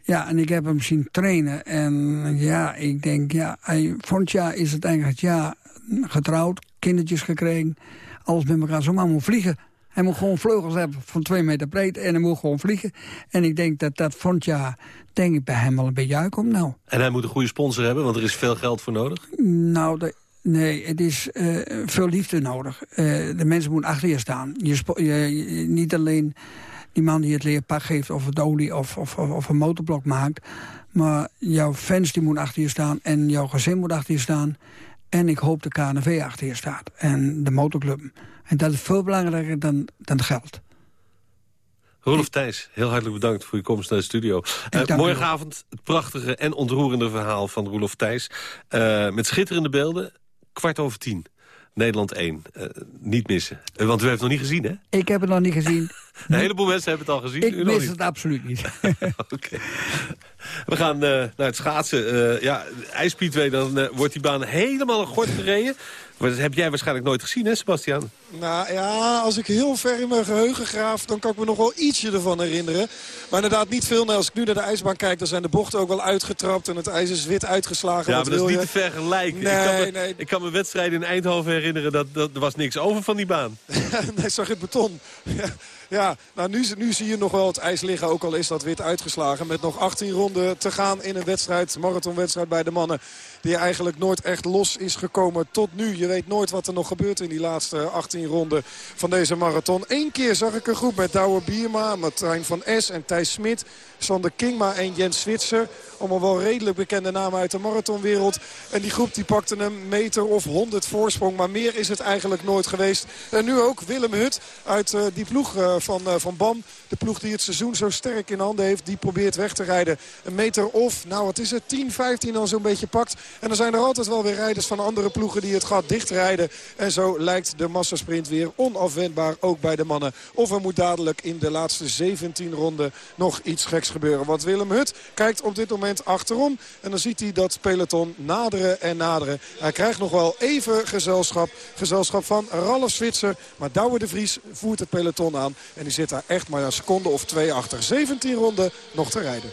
Ja, en ik heb hem zien trainen. En ja, ik denk, ja, hij, volgend jaar is het eigenlijk het jaar getrouwd, kindertjes gekregen. Alles met elkaar. Zo'n man moet vliegen. Hij moet gewoon vleugels hebben van twee meter breed en hij moet gewoon vliegen. En ik denk dat dat volgend jaar, denk ik, bij hem wel een beetje uitkomt nou.
En hij moet een goede sponsor hebben, want er is veel geld voor nodig.
Nou, de, nee, het is eh, veel liefde nodig. Eh, de mensen moeten achter je staan. Je, je, je- niet alleen die man die het leerpak geeft of het olie of, of, of, of een motorblok maakt. Maar jouw fans die moeten achter je staan en jouw gezin moet achter je staan. En ik hoop de KNV achter je staat. En de motorclub. En dat is veel belangrijker dan, dan geld.
Rolof Thijs, heel hartelijk bedankt voor je komst naar de studio. Uh, morgenavond het prachtige en ontroerende verhaal van Rolof Thijs. Uh, met schitterende beelden, kwart over tien. Nederland 1. Uh, niet missen. Uh, want u heeft het nog niet gezien, hè?
Ik heb het nog niet gezien.
Een heleboel mensen hebben het al gezien.
Ik
u
mis het absoluut niet.
Oké. We gaan uh, naar het schaatsen. ja, ijspietwee, dan wordt die baan helemaal een gort gereden. Dat heb jij waarschijnlijk nooit gezien, hè, Sebastian?
Nou ja, als ik heel ver in mijn geheugen graaf... dan kan ik me nog wel ietsje ervan herinneren. Maar inderdaad niet veel. Nou, als ik nu naar de ijsbaan kijk... dan zijn de bochten ook wel uitgetrapt... en het ijs is wit uitgeslagen.
Ja, maar dat is niet
je?
te vergelijken.
Nee,
ik, kan me,
nee.
ik kan me wedstrijden in Eindhoven herinneren... Dat, dat er was niks over van die baan.
nee, zag je het beton. Ja, ja, nou nu, nu zie je nog wel het ijs liggen, ook al is dat wit uitgeslagen. Met nog 18 ronden te gaan in een wedstrijd, marathonwedstrijd bij de mannen. Die eigenlijk nooit echt los is gekomen tot nu. Je weet nooit wat er nog gebeurt in die laatste 18 ronden van deze marathon. Eén keer zag ik een groep met Douwe Bierma, Martijn van S en Thijs Smit. Sander Kingma en Jens Switser. Allemaal wel redelijk bekende namen uit de marathonwereld. En die groep die pakte een meter of 100 voorsprong. Maar meer is het eigenlijk nooit geweest. En nu ook Willem Hut uit uh, die ploeg uh, van, uh, van BAM. De ploeg die het seizoen zo sterk in handen heeft. Die probeert weg te rijden. Een meter of, nou wat is het, 10, 15 dan zo'n beetje pakt. En dan zijn er altijd wel weer rijders van andere ploegen die het gat dichtrijden. En zo lijkt de massasprint weer onafwendbaar ook bij de mannen. Of er moet dadelijk in de laatste 17 ronden nog iets geks gebeuren. Want Willem Hut kijkt op dit moment achterom. En dan ziet hij dat peloton naderen en naderen. Hij krijgt nog wel even gezelschap. Gezelschap van Ralf Zwitser. Maar Douwe de Vries voert het peloton aan. En die zit daar echt maar een seconde of twee achter. 17 ronden nog te rijden.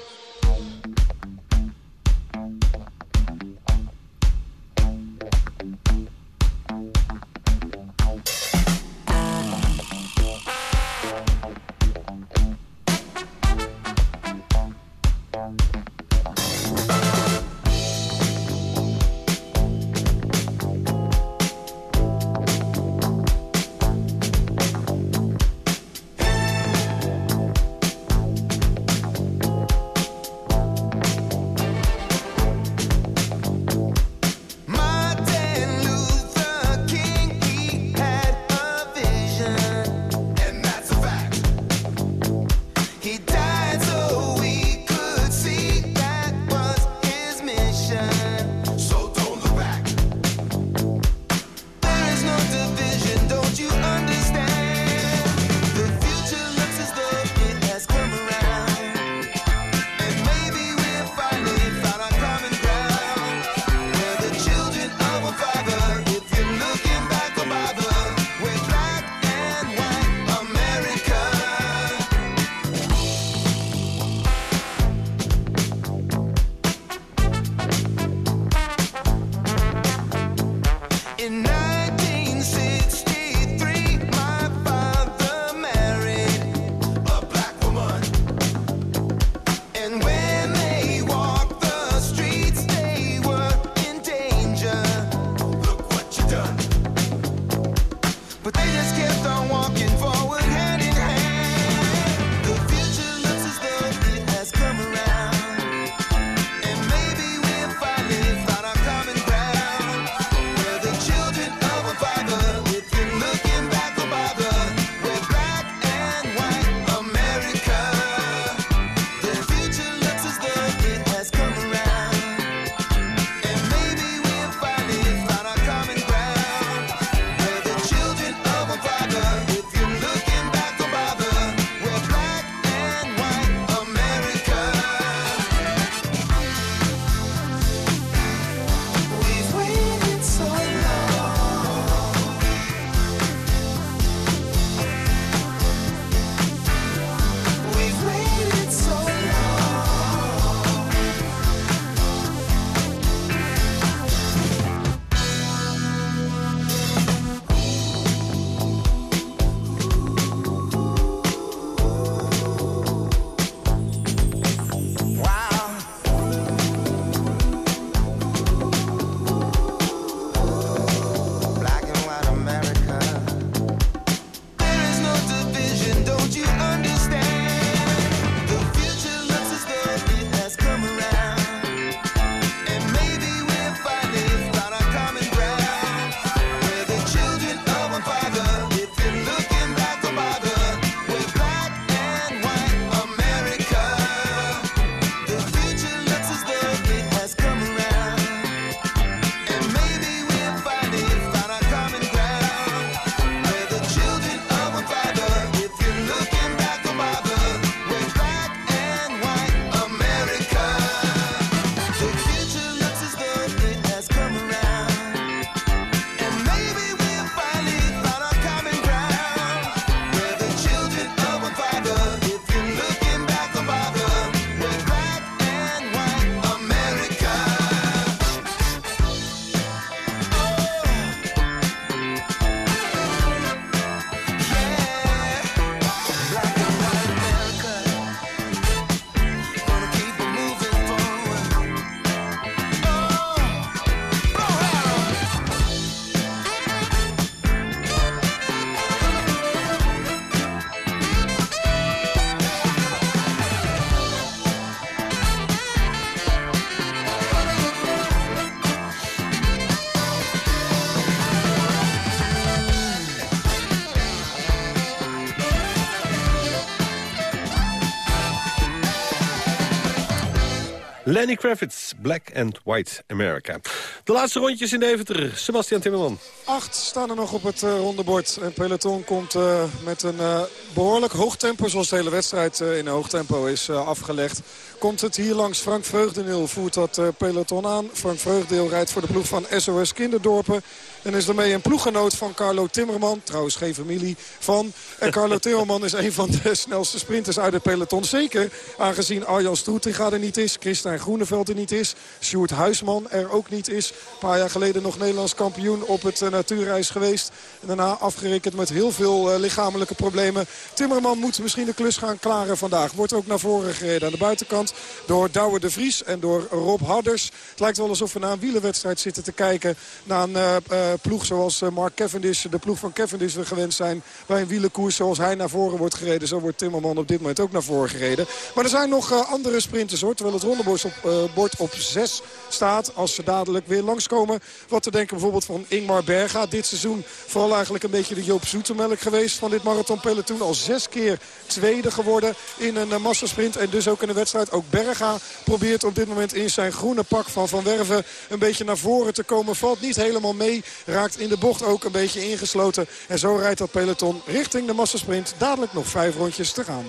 Lenny Kravitz, Black and White America. De laatste rondjes in Deventer. Sebastian Timmerman.
Acht staan er nog op het uh, rondebord. En peloton komt uh, met een uh, behoorlijk hoog tempo... zoals de hele wedstrijd in hoog tempo is afgelegd. Komt het hier langs Frank Vreugdeneel, voert dat peloton aan. Frank Vreugdeneel rijdt voor de ploeg van SOS Kinderdorpen. En is daarmee een ploeggenoot van Carlo Timmerman. Trouwens geen familie van. En Carlo Timmerman is een van de snelste sprinters uit het peloton. Zeker aangezien Arjan Stroetinga er niet is. Christian Groeneveld er niet is. Sjoerd Huisman er ook niet is. Een paar jaar geleden nog Nederlands kampioen op het uh, natuurreis geweest. En daarna afgerekend met heel veel uh, lichamelijke problemen. Timmerman moet misschien de klus gaan klaren vandaag. Wordt ook naar voren gereden aan de buitenkant. Door Douwe de Vries en door Rob Hadders. Het lijkt wel alsof we naar een wielenwedstrijd zitten te kijken. Naar een uh, ploeg zoals Mark Cavendish. De ploeg van Cavendish we gewend zijn. Bij een wielenkoers zoals hij naar voren wordt gereden. Zo wordt Timmerman op dit moment ook naar voren gereden. Maar er zijn nog andere sprinters hoor. Terwijl het rondebord op, bord op 6 staat. Als ze dadelijk weer langskomen. Wat te denken bijvoorbeeld van Ingmar Berga. Dit seizoen vooral eigenlijk een beetje de Joop Zoetemelk geweest van dit marathonpeloton. Al zes keer tweede geworden in een massasprint. En dus ook in de wedstrijd. Ook Berga probeert op dit moment in zijn groene pak van Van Werven een beetje naar voren te komen. Valt niet helemaal mee. Raakt in de bocht ook een beetje ingesloten. En zo rijdt dat peloton richting de massasprint. Dadelijk nog vijf rondjes te gaan.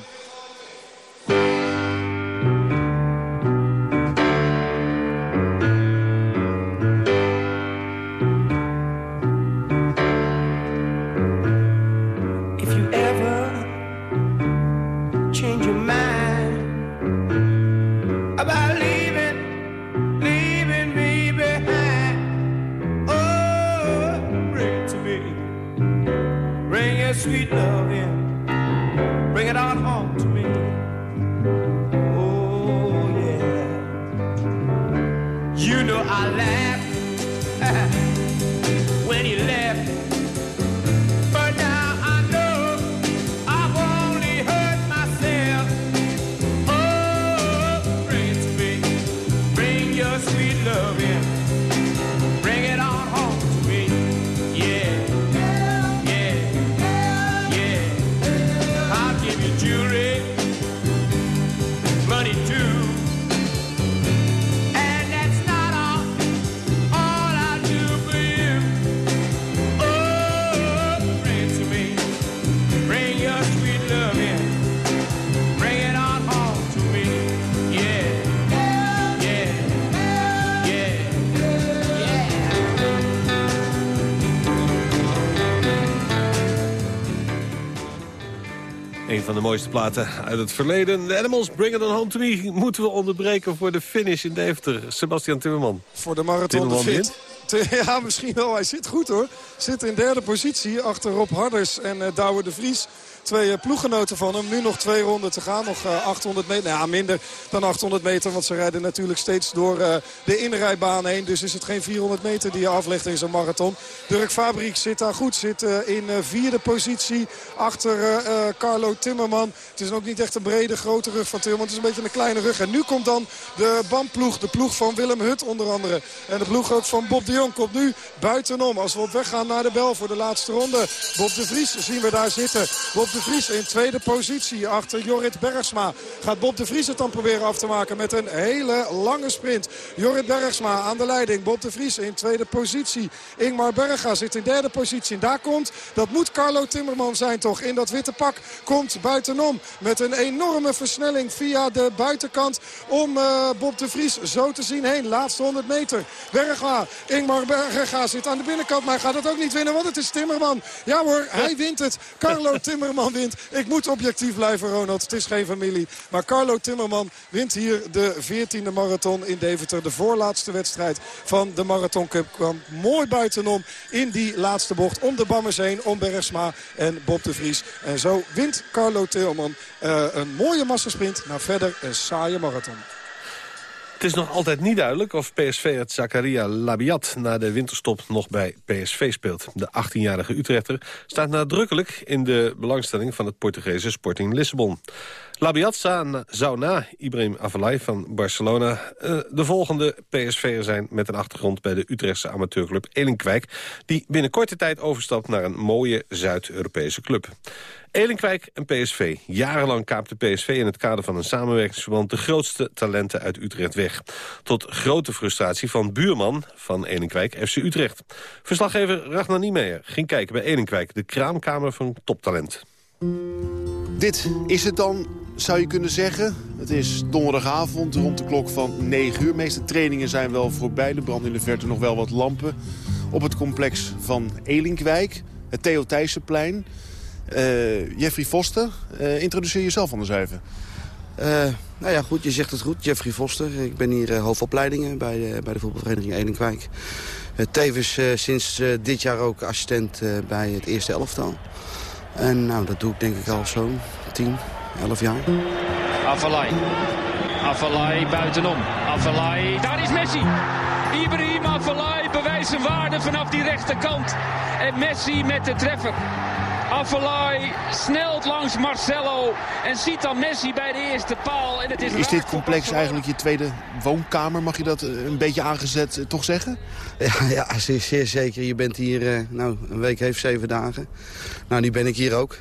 De mooiste platen uit het verleden. De Animals, Bring It On Home To Me... moeten we onderbreken voor de finish in Deventer. Sebastian Timmerman.
Voor de marathon de
Timmerman
fit.
wint.
Te- Ja, misschien wel. Hij zit goed hoor. Zit in derde positie achter Rob Harders en eh Douwe de Vries. Twee eh, ploeggenoten van hem. Nu nog twee ronden te gaan. Nog eh, 800 meter. Nou ja, minder dan 800 meter. Want ze rijden natuurlijk steeds door eh, de inrijbaan heen. Dus is het geen 400 meter die je aflegt in zo'n marathon. Dirk Fabriek zit daar goed. Zit eh, in eh, vierde positie achter eh, eh, Carlo Timmerman. Het is ook niet echt een brede, grote rug van Timmerman. Het is een beetje een kleine rug. En nu komt dan de bandploeg. De ploeg van Willem Hut onder andere. En de ploeg ook van Bob de Jong komt nu buitenom. Als we op weg gaan naar de bel voor de laatste ronde. Bob de Vries zien we daar zitten. Bob de Vries in tweede positie achter Jorrit Bergsma. Gaat Bob de Vries het dan proberen af te maken met een hele lange sprint. Jorrit Bergsma aan de leiding. Bob de Vries in tweede positie. Ingmar Berga zit in derde positie. En daar komt, dat moet Carlo Timmerman zijn toch, in dat witte pak. Komt buitenom met een enorme versnelling via de buitenkant om eh, Bob de Vries zo te zien heen. Laatste 100 meter. Berga, Ingmar Berga zit aan de binnenkant, maar hij gaat het ook niet winnen, want het is Timmerman. Ja hoor, hij wint het. Carlo Timmerman wint. Ik moet objectief blijven, Ronald. Het is geen familie. Maar Carlo Timmerman wint hier de 14e marathon in Deventer. De voorlaatste wedstrijd van de Marathon Cup kwam mooi buitenom in die laatste bocht. Om de Bammers heen, om Bergsma en Bob de Vries. En zo wint Carlo Timmerman eh, een mooie massasprint naar verder een saaie marathon.
Het is nog altijd niet duidelijk of PSV het Zakaria Labiat na de winterstop nog bij PSV speelt. De 18-jarige Utrechter staat nadrukkelijk in de belangstelling van het Portugese Sporting Lissabon. Labiat za- zou na Ibrahim Afellay van Barcelona eh, de volgende PSV'er zijn met een achtergrond bij de Utrechtse amateurclub Elinkwijk, die binnen korte tijd overstapt naar een mooie Zuid-Europese club. Elinkwijk en PSV. Jarenlang kaapte PSV in het kader van een samenwerkingsverband... de grootste talenten uit Utrecht weg. Tot grote frustratie van buurman van Elinkwijk, FC Utrecht. Verslaggever Ragnar Niemeyer ging kijken bij Elinkwijk... de kraamkamer van toptalent.
Dit is het dan, zou je kunnen zeggen. Het is donderdagavond rond de klok van 9 uur. De meeste trainingen zijn wel voorbij. Er branden in de verte nog wel wat lampen. Op het complex van Elinkwijk, het Theo Thijssenplein. Uh, Jeffrey Foster, uh, introduceer jezelf anders even.
Uh, nou ja, goed, je zegt het goed. Jeffrey Foster. Ik ben hier hoofdopleidingen bij de, bij de voetbalvereniging Elinkwijk. tevens sinds dit jaar ook assistent bij het eerste elftal. En nou, dat doe ik denk ik al zo'n 10, 11 jaar.
Avalai. Avalai buitenom. Avalai. Daar is Messi. Ibrahim Avalai bewijst zijn waarde vanaf die rechterkant. En Messi met de treffer. Avalai snelt langs Marcelo en ziet dan Messi bij de eerste paal. En het is
is dit complex eigenlijk je tweede woonkamer? Mag je dat eh, een beetje aangezet eh, toch zeggen?
Ja, ja zeer, zeer zeker. Je bent hier, uh, nou, een week heeft zeven dagen. Nou, nu ben ik hier ook.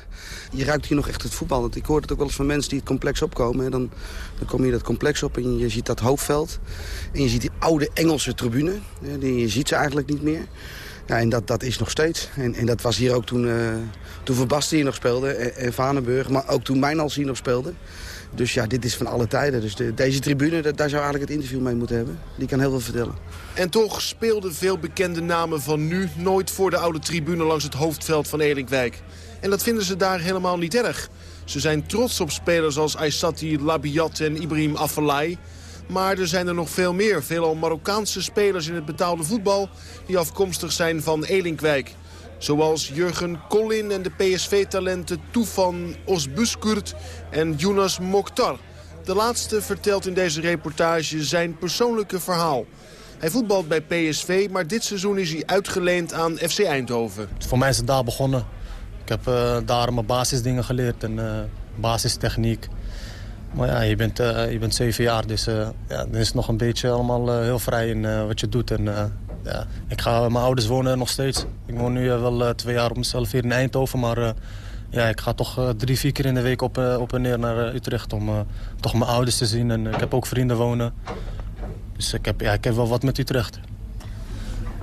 Je ruikt hier nog echt het voetbal. Ik hoor het ook wel eens van mensen die het complex opkomen. Dan, dan kom je dat complex op en je ziet dat hoofdveld. En je ziet die oude Engelse tribune. Je ziet ze eigenlijk niet meer. En dat, dat is nog steeds. En, en dat was hier ook toen, uh, toen Van hier nog speelde en, en Vanenburg. Maar ook toen Mijnals hier nog speelde. Dus ja, dit is van alle tijden. Dus de, deze tribune, daar zou eigenlijk het interview mee moeten hebben. Die kan heel veel vertellen.
En toch speelden veel bekende namen van nu nooit voor de oude tribune langs het hoofdveld van Elinkwijk. En dat vinden ze daar helemaal niet erg. Ze zijn trots op spelers als Aysati Labiat en Ibrahim Afellay. Maar er zijn er nog veel meer. Veelal Marokkaanse spelers in het betaalde voetbal... die afkomstig zijn van Elinkwijk. Zoals Jurgen Collin en de PSV-talenten Toufan Osbuskurt en Jonas Mokhtar. De laatste vertelt in deze reportage zijn persoonlijke verhaal. Hij voetbalt bij PSV, maar dit seizoen is hij uitgeleend aan FC Eindhoven.
Voor mij is het daar begonnen. Ik heb uh, daar mijn basisdingen geleerd en uh, basistechniek. Maar ja, je bent, uh, je bent zeven jaar, dus ja, dan is nog een beetje allemaal heel vrij in wat je doet. En, ja, ik ga, mijn ouders wonen nog steeds. Ik woon nu wel twee jaar op mezelf hier in Eindhoven, maar ja, ik ga toch drie, vier keer in de week op, op en neer naar Utrecht om toch mijn ouders te zien. En ik heb ook vrienden wonen. Dus ik heb, ja, ik heb wel wat met Utrecht.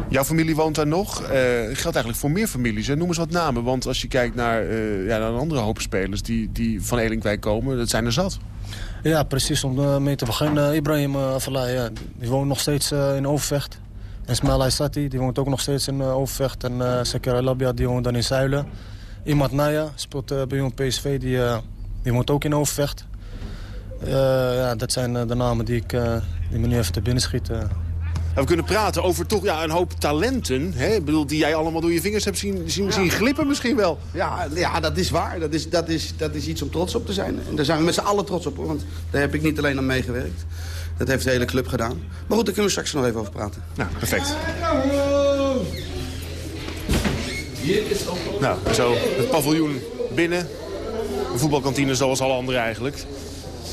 Jouw familie woont daar nog. Uh, geldt eigenlijk voor meer families. Noem eens wat namen. Want als je kijkt naar, uh, ja, naar een andere hoop spelers die, die van Elinkwijk komen, dat zijn er zat.
Ja, precies. Om mee te beginnen. Ibrahim Afellay, die woont nog steeds in Overvecht. En Ismail Aysati, die woont ook nog steeds in Overvecht. En uh, Labia, die woont dan in Zuilen. Imad Naya speelt bij Jong PSV, die, die woont ook in Overvecht. ja, dat zijn de namen die, ik, die me nu even te binnen schieten.
We kunnen praten over toch ja, een hoop talenten. Hè? Ik bedoel, die jij allemaal door je vingers hebt zien, zien, zien glippen misschien wel.
Ja, ja, dat is waar. Dat is, dat, is, dat is iets om trots op te zijn. En daar zijn we met z'n allen trots op. Hoor. Want daar heb ik niet alleen aan meegewerkt. Dat heeft de hele club gedaan. Maar goed, daar kunnen we straks nog even over praten.
Nou, perfect. Nou, zo het paviljoen binnen. Een voetbalkantine zoals alle andere eigenlijk.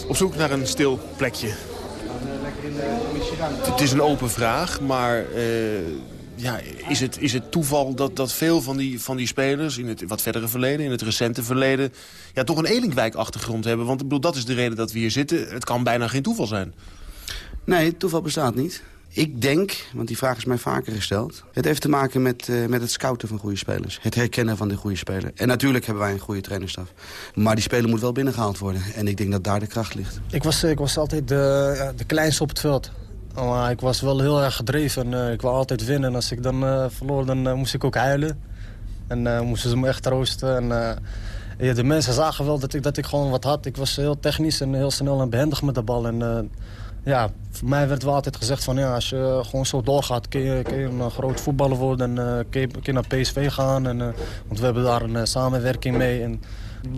Op zoek naar een stil plekje. Het is een open vraag, maar uh, ja, is, het, is het toeval dat, dat veel van die, van die spelers... in het wat verdere verleden, in het recente verleden... Ja, toch een Elinkwijk-achtergrond hebben? Want ik bedoel, dat is de reden dat we hier zitten. Het kan bijna geen toeval zijn.
Nee, toeval bestaat niet. Ik denk, want die vraag is mij vaker gesteld... het heeft te maken met, uh, met het scouten van goede spelers. Het herkennen van de goede speler. En natuurlijk hebben wij een goede trainerstaf. Maar die speler moet wel binnengehaald worden. En ik denk dat daar de kracht ligt.
Ik was, ik was altijd de, de kleinste op het veld. Maar ik was wel heel erg gedreven. Uh, ik wou altijd winnen. En als ik dan uh, verloor, dan moest ik ook huilen. En moesten ze me echt troosten. En, ja, de mensen zagen wel dat ik, dat ik gewoon wat had. Ik was heel technisch en heel snel en behendig met de bal. En ja, voor mij werd wel altijd gezegd van ja, als je gewoon zo doorgaat, kun je, kun je een groot voetballer worden en uh, kun, je, kun je naar PSV gaan. En, uh, want we hebben daar een samenwerking mee. En...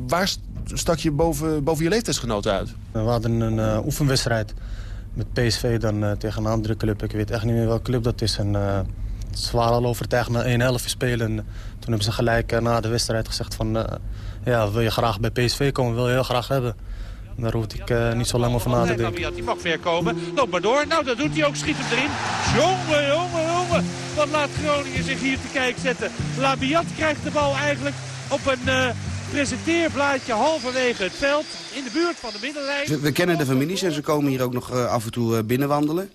Waar stak je boven, boven je leeftijdsgenoten uit?
We hadden een oefenwedstrijd met PSV dan tegen een andere club. Ik weet echt niet meer welke club dat is. En, ze waren al over tegen na 1 helft spelen. En toen hebben ze gelijk na de wedstrijd gezegd van... ja, wil je graag bij PSV komen, wil je heel graag hebben. Daar hoef ik uh, niet zo lang over na te denken.
Die mag ver komen. Loop maar door. Nou, dat doet hij ook. Schiet hem erin. Jongen, jongen, jongen. Wat laat Groningen zich hier te kijken zetten. Labiat krijgt de bal eigenlijk op een uh,
presenteerblaadje halverwege het veld. In de buurt van de middenlijn.
We, we kennen de families en ze komen hier ook nog eh, af en toe eh, binnenwandelen.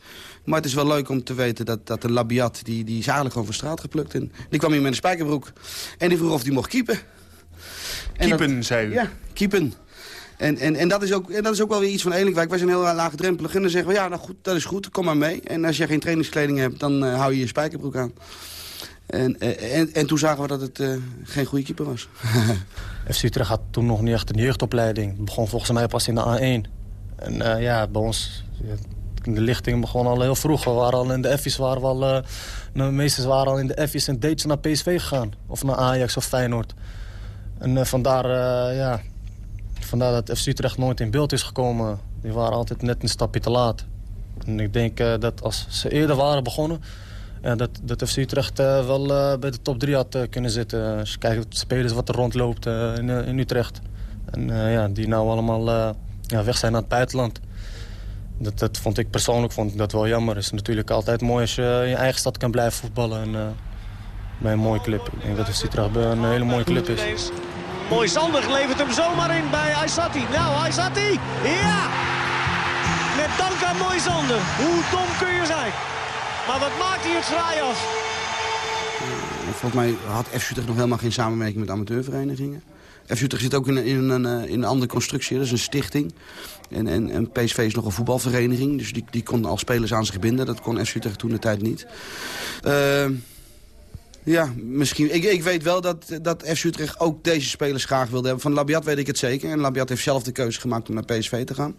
Maar het is wel leuk om te weten dat, dat de Labiat, die, die is eigenlijk gewoon van straat geplukt. En die kwam hier met een spijkerbroek. En die vroeg of hij mocht keepen. En
Keepen,
dat-
zei u?
Ja, keepen. En, en, en, dat is ook, en dat is ook wel weer iets van Elinkwijk. Wij zijn heel laagdrempelig. En dan zeggen we, ja, nou goed, dat is goed, kom maar mee. En als je geen trainingskleding hebt, dan eh, hou je je spijkerbroek aan. En, eh, en, en toen zagen we dat het eh, geen goede keeper was.
FC Utrecht had toen nog niet echt een jeugdopleiding. Het begon volgens mij pas in de A1. En ja, bij ons... de lichting begon al heel vroeg. We waren al in de F's, waren we al... de waren al in de F's en dates naar PSV gegaan. Of naar Ajax of Feyenoord. En vandaar, ja... Vandaar dat FC Utrecht nooit in beeld is gekomen. Die waren altijd net een stapje te laat. En ik denk eh, dat als ze eerder waren begonnen... Ja, dat, dat FC Utrecht eh, wel eh, bij de top 3 had eh, kunnen zitten. Als je kijkt de spelers wat er rondloopt eh, in, eh, in Utrecht. En eh, ja, die nou allemaal eh, ja, weg zijn naar het buitenland. Dat, dat vond ik persoonlijk vond ik dat wel jammer. Het is natuurlijk altijd mooi als je in je eigen stad kan blijven voetballen. En, eh, bij een mooie club. Ik denk dat Utrecht een hele mooie club is.
Mooi Sander levert hem zomaar in bij Aysati. Nou, Aysati. Ja! Met dank aan Mooi Sander. Hoe dom kun je zijn? Maar wat maakt hij het fraai af?
En Volgens mij had FC Utrecht nog helemaal geen samenwerking met amateurverenigingen. FC Utrecht zit ook in, een- in, een, eh, in een andere constructie, dat is een stichting. En, en, en PSV is nog een voetbalvereniging, dus die, die kon al spelers aan zich binden. Dat kon FC Utrecht toen de tijd niet. Eh, ja, misschien. Ik, ik weet wel dat, dat FC Utrecht ook deze spelers graag wilde hebben. Van Labiat weet ik het zeker. En Labiat heeft zelf de keuze gemaakt om naar PSV te gaan.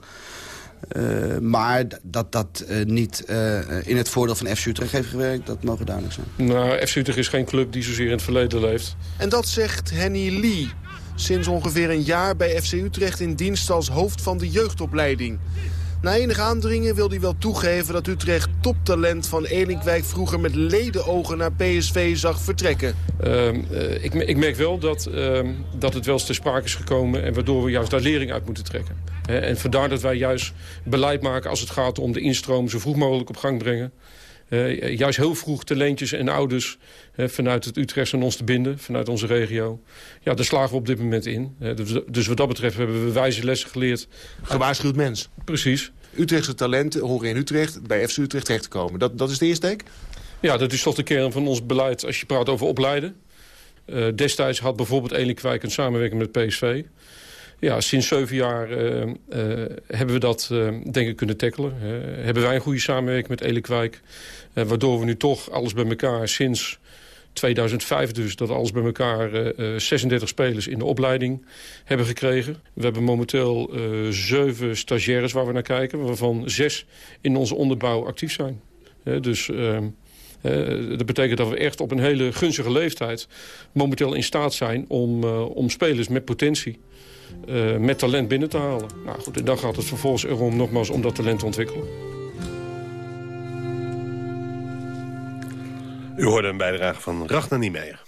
Eh, maar dat dat eh, niet eh, in het voordeel van FC Utrecht heeft gewerkt, dat mogen duidelijk zijn.
Nou, FC Utrecht is geen club die zozeer in het verleden leeft.
En dat zegt Henny Lee. Sinds ongeveer een jaar bij FC Utrecht in dienst als hoofd van de jeugdopleiding. Na enig aandringen wil hij wel toegeven dat Utrecht toptalent van Elinkwijk vroeger met ledenogen naar PSV zag vertrekken.
Ehm, eh, ik, ik merk wel dat, ehm, dat het wel eens ter sprake is gekomen... en waardoor we juist daar lering uit moeten trekken. En vandaar dat wij juist beleid maken als het gaat om de instroom... zo vroeg mogelijk op gang brengen. Eh, juist heel vroeg talentjes en ouders vanuit het Utrecht aan ons te binden, vanuit onze regio. Ja, daar slagen we op dit moment in. Dus, dus wat dat betreft hebben we wijze lessen geleerd.
Gewaarschuwd mens.
Precies.
Utrechtse talenten horen in Utrecht bij FC Utrecht terecht te komen. Dat, dat is de eerste take?
Ja, dat is toch de kern van ons beleid als je praat over opleiden. Eh, destijds had bijvoorbeeld Elinkwijk een samenwerking met PSV. Ja, sinds zeven jaar eh, eh, hebben we dat denk ik kunnen tackelen. Hebben wij een goede samenwerking met Elinkwijk. waardoor we nu toch alles bij elkaar sinds 2005 dus... dat alles bij elkaar eh, eh, 36 spelers in de opleiding hebben gekregen. We hebben momenteel eh, zeven stagiaires waar we naar kijken... waarvan zes in onze onderbouw actief zijn. Eh, dus... ehm, eh, dat betekent dat we echt op een hele gunstige leeftijd momenteel in staat zijn om, eh, om spelers met potentie, eh, met talent binnen te halen. Nou goed, en dan gaat het vervolgens erom nogmaals om dat talent te ontwikkelen.
U hoorde een bijdrage van Ragnar Niemeyer.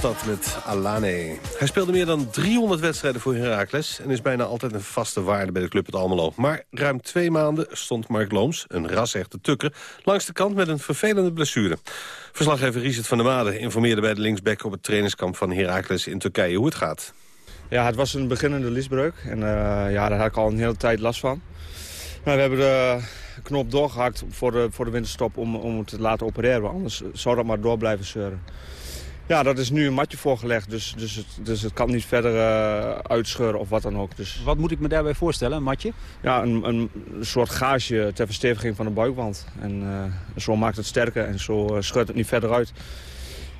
Was met Alane. Hij speelde meer dan 300 wedstrijden voor Heracles... en is bijna altijd een vaste waarde bij de club het Almelo. Maar ruim twee maanden stond Mark Looms, een ras-echte tukker... langs de kant met een vervelende blessure. Verslaggever Richard van der Made informeerde bij de linksback... op het trainingskamp van Heracles in Turkije hoe het gaat.
Ja, het was een beginnende liesbreuk. En uh, ja, daar had ik al een hele tijd last van. Maar we hebben de knop doorgehakt voor de, voor de winterstop om, om het te laten opereren. Anders zou dat maar door blijven zeuren. Ja, dat is nu een matje voorgelegd, dus, dus, het, dus het kan niet verder uh, uitscheuren of wat dan ook. Dus...
Wat moet ik me daarbij voorstellen, een matje?
Ja, een, een soort gaasje ter versteviging van de buikwand. En uh, zo maakt het sterker en zo uh, scheurt het niet verder uit.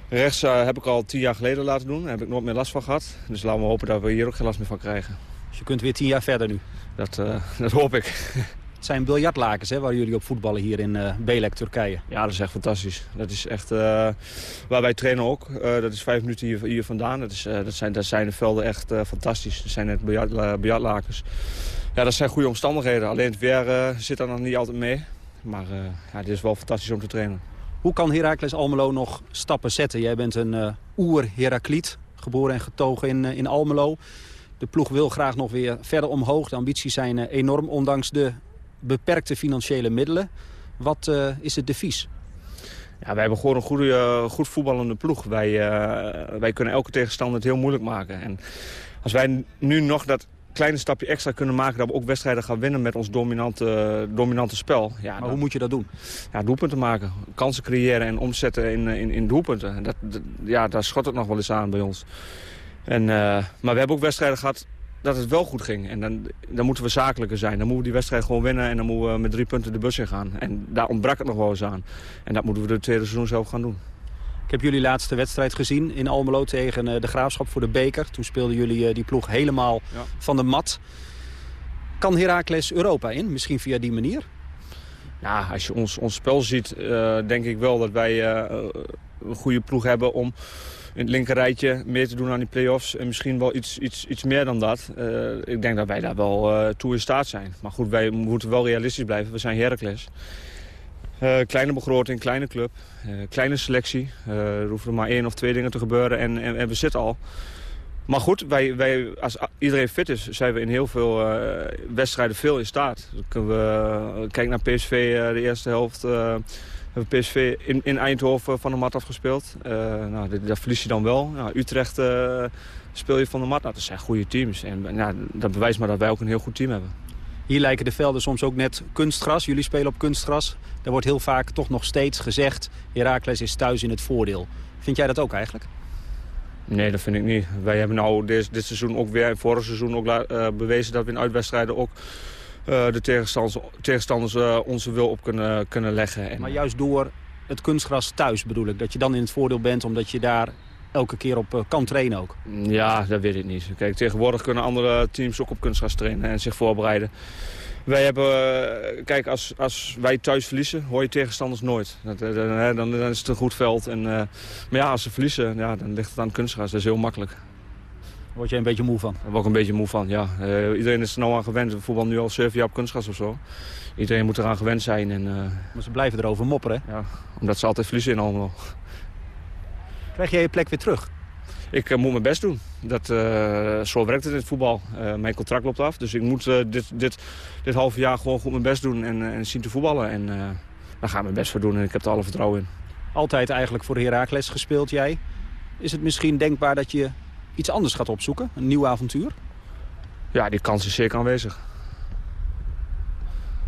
Rechts heb ik al tien jaar geleden laten doen, daar heb ik nooit meer last van gehad. Dus laten we hopen dat we hier ook geen last meer van krijgen.
Dus je kunt weer tien jaar verder nu?
Dat, dat hoop ik.
Het zijn biljartlakens hè, waar jullie op voetballen hier in uh, Belek, Turkije.
Ja, dat is echt fantastisch. Dat is echt uh, waar wij trainen ook. Uh, dat is vijf minuten hier, hier vandaan. Dat, is, dat, zijn, dat zijn de velden echt fantastisch. Dat zijn net biljart, biljartlakens. Ja, dat zijn goede omstandigheden. Alleen het weer zit er nog niet altijd mee. Maar ja, dit is wel fantastisch om te trainen.
Hoe kan Heracles Almelo nog stappen zetten? Jij bent een oer-Herakliet, geboren en getogen in, in Almelo. De ploeg wil graag nog weer verder omhoog. De ambities zijn enorm, ondanks de beperkte financiële middelen. Wat uh, is het devies?
Ja, wij hebben gewoon een goede, uh, goed voetballende ploeg. Wij, uh, wij kunnen elke tegenstander het heel moeilijk maken. En als wij nu nog dat kleine stapje extra kunnen maken... dat we ook wedstrijden gaan winnen met ons dominante, dominante spel. Ja,
maar hoe moet je dat doen?
Ja, doelpunten maken. Kansen creëren en omzetten in, in, in doelpunten. Dat, dat, ja, daar schot het nog wel eens aan bij ons. En, maar we hebben ook wedstrijden gehad dat het wel goed ging. En dan, dan moeten we zakelijker zijn. Dan moeten we die wedstrijd gewoon winnen en dan moeten we met drie punten de bus in gaan. En daar ontbrak het nog wel eens aan. En dat moeten we de tweede seizoen zelf gaan doen.
Ik heb jullie laatste wedstrijd gezien in Almelo tegen de Graafschap voor de beker. Toen speelden jullie die ploeg helemaal ja. van de mat. Kan Heracles Europa in? Misschien via die manier?
Ja, als je ons, ons spel ziet, uh, denk ik wel dat wij uh, een goede ploeg hebben om in het linkerrijtje meer te doen aan die play-offs. En misschien wel iets, iets, iets meer dan dat. Uh, ik denk dat wij daar wel uh, toe in staat zijn. Maar goed, wij moeten wel realistisch blijven. We zijn Heracles. Uh, kleine begroting, kleine club, kleine selectie. er hoeven maar één of twee dingen te gebeuren en, en, we zitten al. Maar goed, wij, wij, als iedereen fit is, zijn we in heel veel wedstrijden veel in staat. Dan we, kijk naar PSV, de eerste helft hebben PSV in, in Eindhoven van de mat afgespeeld. Uh, nou, dat verlies je dan wel. Nou, Utrecht uh, speel je van de mat. Nou, dat zijn goede teams. En ja, dat bewijst maar dat wij ook een heel goed team hebben.
Hier lijken de velden soms ook net kunstgras. Jullie spelen op kunstgras. Daar wordt heel vaak toch nog steeds gezegd... Heracles is thuis in het voordeel. Vind jij dat ook eigenlijk?
Nee, dat vind ik niet. Wij hebben nou dit, dit seizoen ook weer, vorig seizoen ook uh, bewezen dat we in uitwedstrijden ook de tegenstanders, tegenstanders uh, onze wil op kunnen, kunnen leggen.
En... Maar juist door het kunstgras thuis bedoel ik, dat je dan in het voordeel bent omdat je daar elke keer op uh, kan trainen ook?
Ja, dat weet ik niet. Kijk, tegenwoordig kunnen andere teams ook op kunstgras trainen en zich voorbereiden. Wij hebben, kijk, als, als wij thuis verliezen, hoor je tegenstanders nooit. Dan, dan, dan, is het een goed veld. En, maar ja, als ze verliezen, ja, dan ligt het aan het kunstgras. Dat is heel makkelijk
word je een beetje moe van?
Daar word ik een beetje moe van, ja. Uh, iedereen is er nou aan gewend. Voetbal nu al 7 jaar op kunstgras of zo. Iedereen moet eraan gewend zijn. En, uh...
Maar ze blijven erover mopperen,
Ja, omdat ze altijd verliezen in allemaal.
Krijg jij je plek weer terug?
Ik uh, moet mijn best doen. Dat, zo werkt het in het voetbal. mijn contract loopt af, dus ik moet dit, dit, dit halve jaar gewoon goed mijn best doen en, en zien te voetballen. En daar ga ik mijn best voor doen en ik heb er alle vertrouwen in.
Altijd eigenlijk voor Heracles gespeeld jij. Is het misschien denkbaar dat je iets anders gaat opzoeken? Een nieuw avontuur?
Ja, die kans is zeker aanwezig.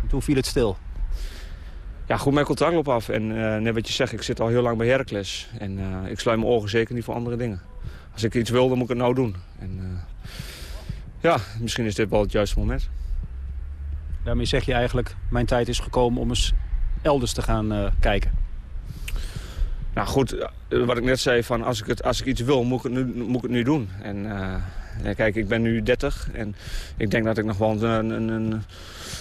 toen viel het stil?
Ja, goed, mijn contract loopt af. En uh, net wat je zegt, ik zit al heel lang bij Heracles. En uh, ik sluit mijn ogen zeker niet voor andere dingen. Als ik iets wil, dan moet ik het nou doen. En uh, ja, misschien is dit wel het juiste moment.
Daarmee zeg je eigenlijk, mijn tijd is gekomen om eens elders te gaan kijken.
Nou goed, eh, wat ik net zei, van als, ik het, als ik iets wil, moet ik het nu, moet ik het nu doen. En uh, kijk, ik ben nu 30 en ik denk dat ik nog wel een, een, een,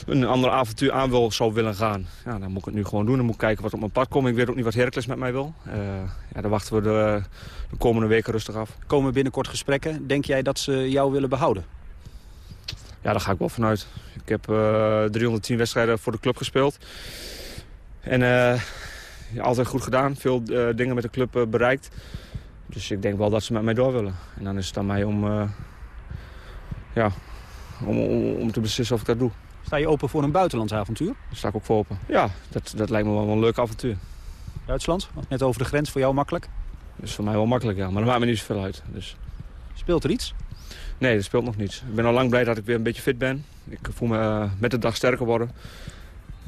een ander avontuur aan wil, zou willen gaan. Ja, dan moet ik het nu gewoon doen. Dan moet ik kijken wat op mijn pad komt. Ik weet ook niet wat Heracles met mij wil. Uh, ja, dan wachten we de, de, komende weken rustig af.
Komen binnenkort gesprekken. Denk jij dat ze jou willen behouden?
Ja, daar ga ik wel vanuit. Ik heb uh, 310 wedstrijden voor de club gespeeld. En altijd goed gedaan. Veel uh, dingen met de club uh, bereikt. Dus ik denk wel dat ze met mij door willen. En dan is het aan mij om, uh, ja, om, om, om, te beslissen of ik dat doe.
Sta je open voor een buitenlands avontuur?
Daar sta ik ook voor open. Ja, dat, dat lijkt me wel een leuk avontuur.
Duitsland? Net over de grens, voor jou makkelijk?
Dat is voor mij wel makkelijk, ja. Maar dat maakt me niet zoveel uit. Dus...
Speelt er iets?
Nee, er speelt nog niets. Ik ben al lang blij dat ik weer een beetje fit ben. Ik voel me uh, met de dag sterker worden.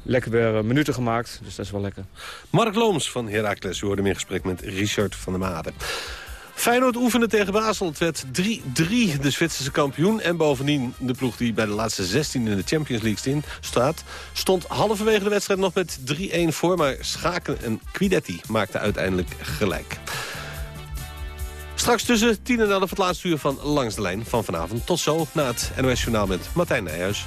Lekker weer uh, minuten gemaakt, dus dat is wel lekker.
Mark Looms van Heracles, u hoorde hem in gesprek met Richard van der Made. Feyenoord oefende tegen Basel. Het werd 3-3 de Zwitserse kampioen. En bovendien de ploeg die bij de laatste 16 in de Champions League staat... stond halverwege de wedstrijd nog met 3-1 voor. Maar Schaken en Quidetti maakten uiteindelijk gelijk. Straks tussen 10 en 11 het laatste uur van Langs de Lijn van vanavond. Tot zo na het NOS Journaal met Martijn Nijhuis.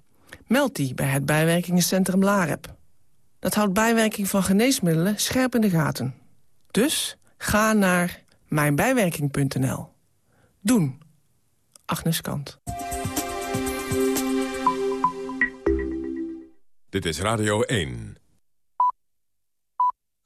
Meld die bij het bijwerkingencentrum LAREP. Dat houdt bijwerking van geneesmiddelen scherp in de gaten. Dus ga naar mijnbijwerking.nl. Doen. Agnes Kant.
Dit is Radio 1.